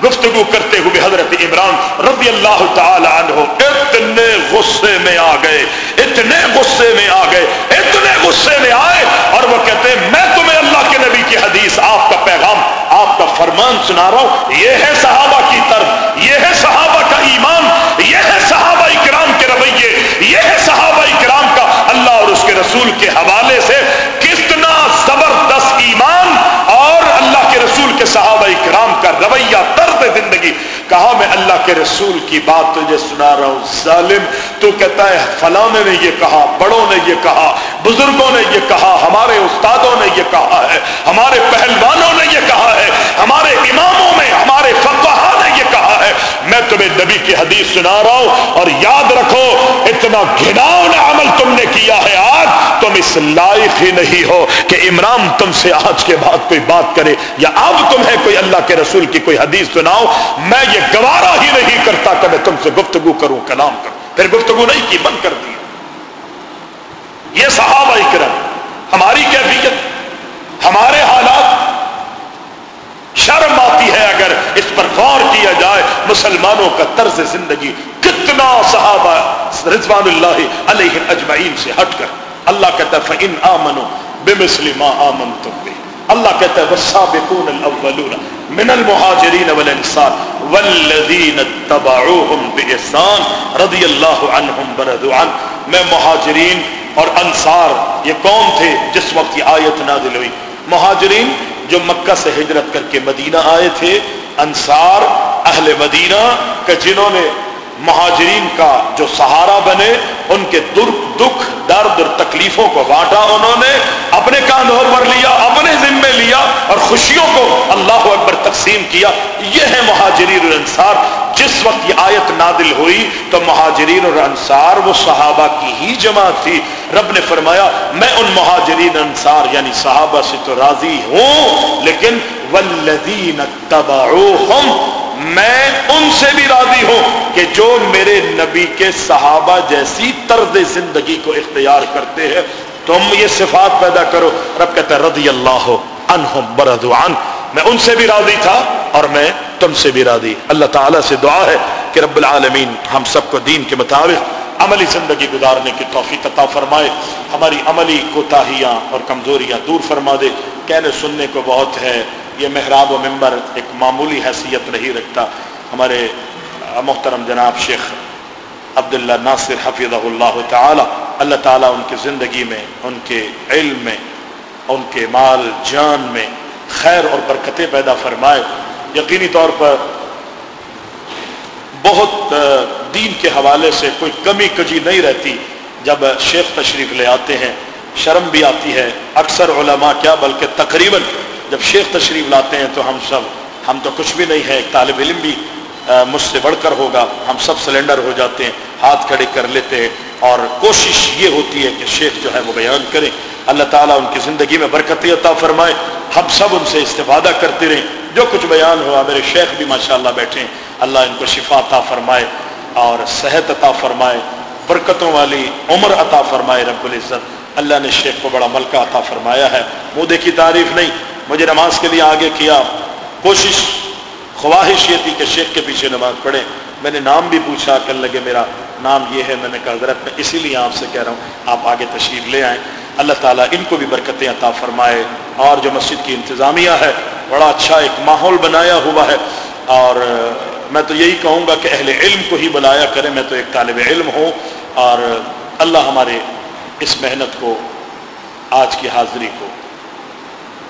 گفتگو کرتے ہوئے حضرت عمران رضی اللہ تعالی عنہ اتنے غصے میں آ گئے، اتنے غصے میں آ گئے، اتنے غصے میں آئے اور وہ کہتے ہیں، میں تمہیں اللہ کے نبی کی حدیث، آپ کا پیغام، آپ کا فرمان سنا رہا ہوں۔ یہ ہے صحابہ کی طرف، یہ ہے صحابہ کا ایمان، یہ ہے صحابہ اکرام کے رویے، یہ ہے صحابہ اکرام کا اللہ اور اس کے رسول کے حوالے سے کے صحابہ اکرام کا رویہ طرز زندگی۔ کہا میں اللہ کے رسول کی بات تجھے سنا رہا ہوں، ظالم، تو کہتا ہے، فلاں نے یہ کہا، بڑوں نے یہ کہا، بزرگوں نے یہ کہا، ہمارے استادوں نے یہ کہا ہے، ہمارے پہلوانوں نے یہ کہا ہے، ہمارے اماموں میں ہمارے فقہ ہے میں تمہیں نبی کی حدیث سنا رہا ہوں اور یاد رکھو اتنا گھناؤن عمل تم نے کیا ہے آج تم اس لائق ہی نہیں ہو کہ عمران تم سے آج کے بعد کوئی بات کرے یا اب تمہیں کوئی اللہ کے رسول کی کوئی حدیث سناؤ میں یہ گوارا ہی نہیں کرتا کہ میں تم سے گفتگو کروں کلام کروں پھر گفتگو نہیں کی بند کر دی یہ صحابہ کرم ہماری کیفیت، ہمارے حالات شرم آتی ہے اگر اس پر غور کیا جائے مسلمانوں کا طرز زندگی کتنا صحابہ رضوان اللہ علیہ اجمعین سے ہٹ کر۔ اللہ کہتا ہے، فَإِنْ آمَنُوا بِمِثْلِ مَا آمَنْتُمْ بِهِ۔ اللہ کہتا ہے، والسابقون الاولون من المہاجرین والانصار والذین اتبعوهم باحسان رضی اللہ عنہم برضوا عنہ میں مہاجرین اور انصار یہ کون تھے جس وقت یہ آیت نازل ہوئی۔ مہاجرین جو مکہ سے ہجرت کر کے مدینہ آئے تھے، انصار، اہل مدینہ، کہ جنہوں نے مہاجرین کا جو سہارا بنے، ان کے دکھ، درد اور تکلیفوں کو بانٹا انہوں نے، اپنے کاندھوں پر لیا، اپنے ذمے لیا اور خوشیوں کو اللہ اکبر تقسیم کیا۔ یہ ہے مہاجرین اور انصار جس وقت یہ آیت نادل ہوئی تو مہاجرین اور انصار وہ صحابہ کی ہی جماعت تھی۔ رب نے فرمایا، میں ان مہاجرین انصار یعنی صحابہ سے تو راضی ہوں، لیکن والذین تبعوہم میں ان سے بھی راضی ہوں کہ جو میرے نبی کے صحابہ جیسی طرز زندگی کو اختیار کرتے ہیں، تم یہ صفات پیدا کرو۔ رب کہتا ہے، رضی اللہ عنہم بردوان میں ان سے بھی راضی تھا اور میں تم سے بھی راضی۔ اللہ تعالیٰ سے دعا ہے کہ رب العالمین ہم سب کو دین کے مطابق عملی زندگی گزارنے کی توفیق عطا فرمائے۔ ہماری عملی کوتاہیاں اور کمزوریاں دور فرما دے۔ کہنے سننے کو بہت ہے۔ یہ محراب و ممبر ایک معمولی حیثیت نہیں رکھتا۔ ہمارے محترم جناب شیخ عبداللہ ناصر حفیظ اللہ تعالی، اللہ تعالیٰ ان کی زندگی میں، ان کے علم میں، ان کے مال، جان میں خیر اور برکتیں پیدا فرمائے۔ یقینی طور پر بہت دین کے حوالے سے کوئی کمی کجی نہیں رہتی۔ جب شیخ تشریف لے آتے ہیں، شرم بھی آتی ہے۔ اکثر علماء کیا، بلکہ تقریباً جب شیخ تشریف لاتے ہیں تو ہم سب ہم تو کچھ بھی نہیں ہے ایک طالب علم بھی مجھ سے بڑھ کر ہوگا۔ ہم سب سلنڈر ہو جاتے ہیں، ہاتھ کھڑے کر لیتے ہیں۔ اور کوشش یہ ہوتی ہے کہ شیخ جو ہے وہ بیان کریں۔ اللہ تعالیٰ ان کی زندگی میں برکت عطا فرمائے۔ ہم سب ان سے استفادہ کرتے رہیں۔ جو کچھ بیان ہوا، میرے شیخ بھی ماشاءاللہ بیٹھے ہیں۔ اللہ ان کو شفا عطا فرمائے اور صحت عطا فرمائے۔ برکتوں والی عمر عطا فرمائے رب العزت۔ اللہ نے شیخ کو بڑا ملکہ عطا فرمایا ہے۔ مودے کی تعریف نہیں۔ مجھے نماز کے لیے آگے کیا کوشش، خواہش یہ تھی کہ شیخ کے پیچھے نماز پڑھیں۔ میں نے نام بھی پوچھا کہ لگے، میرا نام یہ ہے، میں نے کہا حضرت میں اسی لیے آپ سے کہہ رہا ہوں، آپ آگے تشریف لے آئیں۔ اللہ تعالیٰ ان کو بھی برکتیں عطا فرمائے۔ اور جو مسجد کی انتظامیہ ہے، بڑا اچھا ایک ماحول بنایا ہوا ہے۔ اور میں تو یہی کہوں گا کہ اہل علم کو ہی بلایا کریں، میں تو ایک طالب علم ہوں۔ اور اللہ ہمارے اس محنت کو، آج کی حاضری کو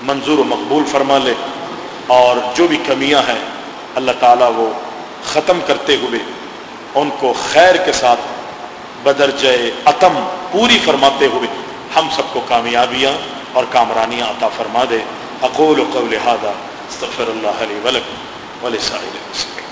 منظور و مقبول فرما لے اور جو بھی کمیاں ہیں اللہ تعالیٰ وہ ختم کرتے ہوئے ان کو خیر کے ساتھ بدرجہ عتم پوری فرماتے ہوئے ہم سب کو کامیابیاں اور کامرانیاں عطا فرما دے۔ اقول و قول استغفر اللہ علیہ ولک وسلم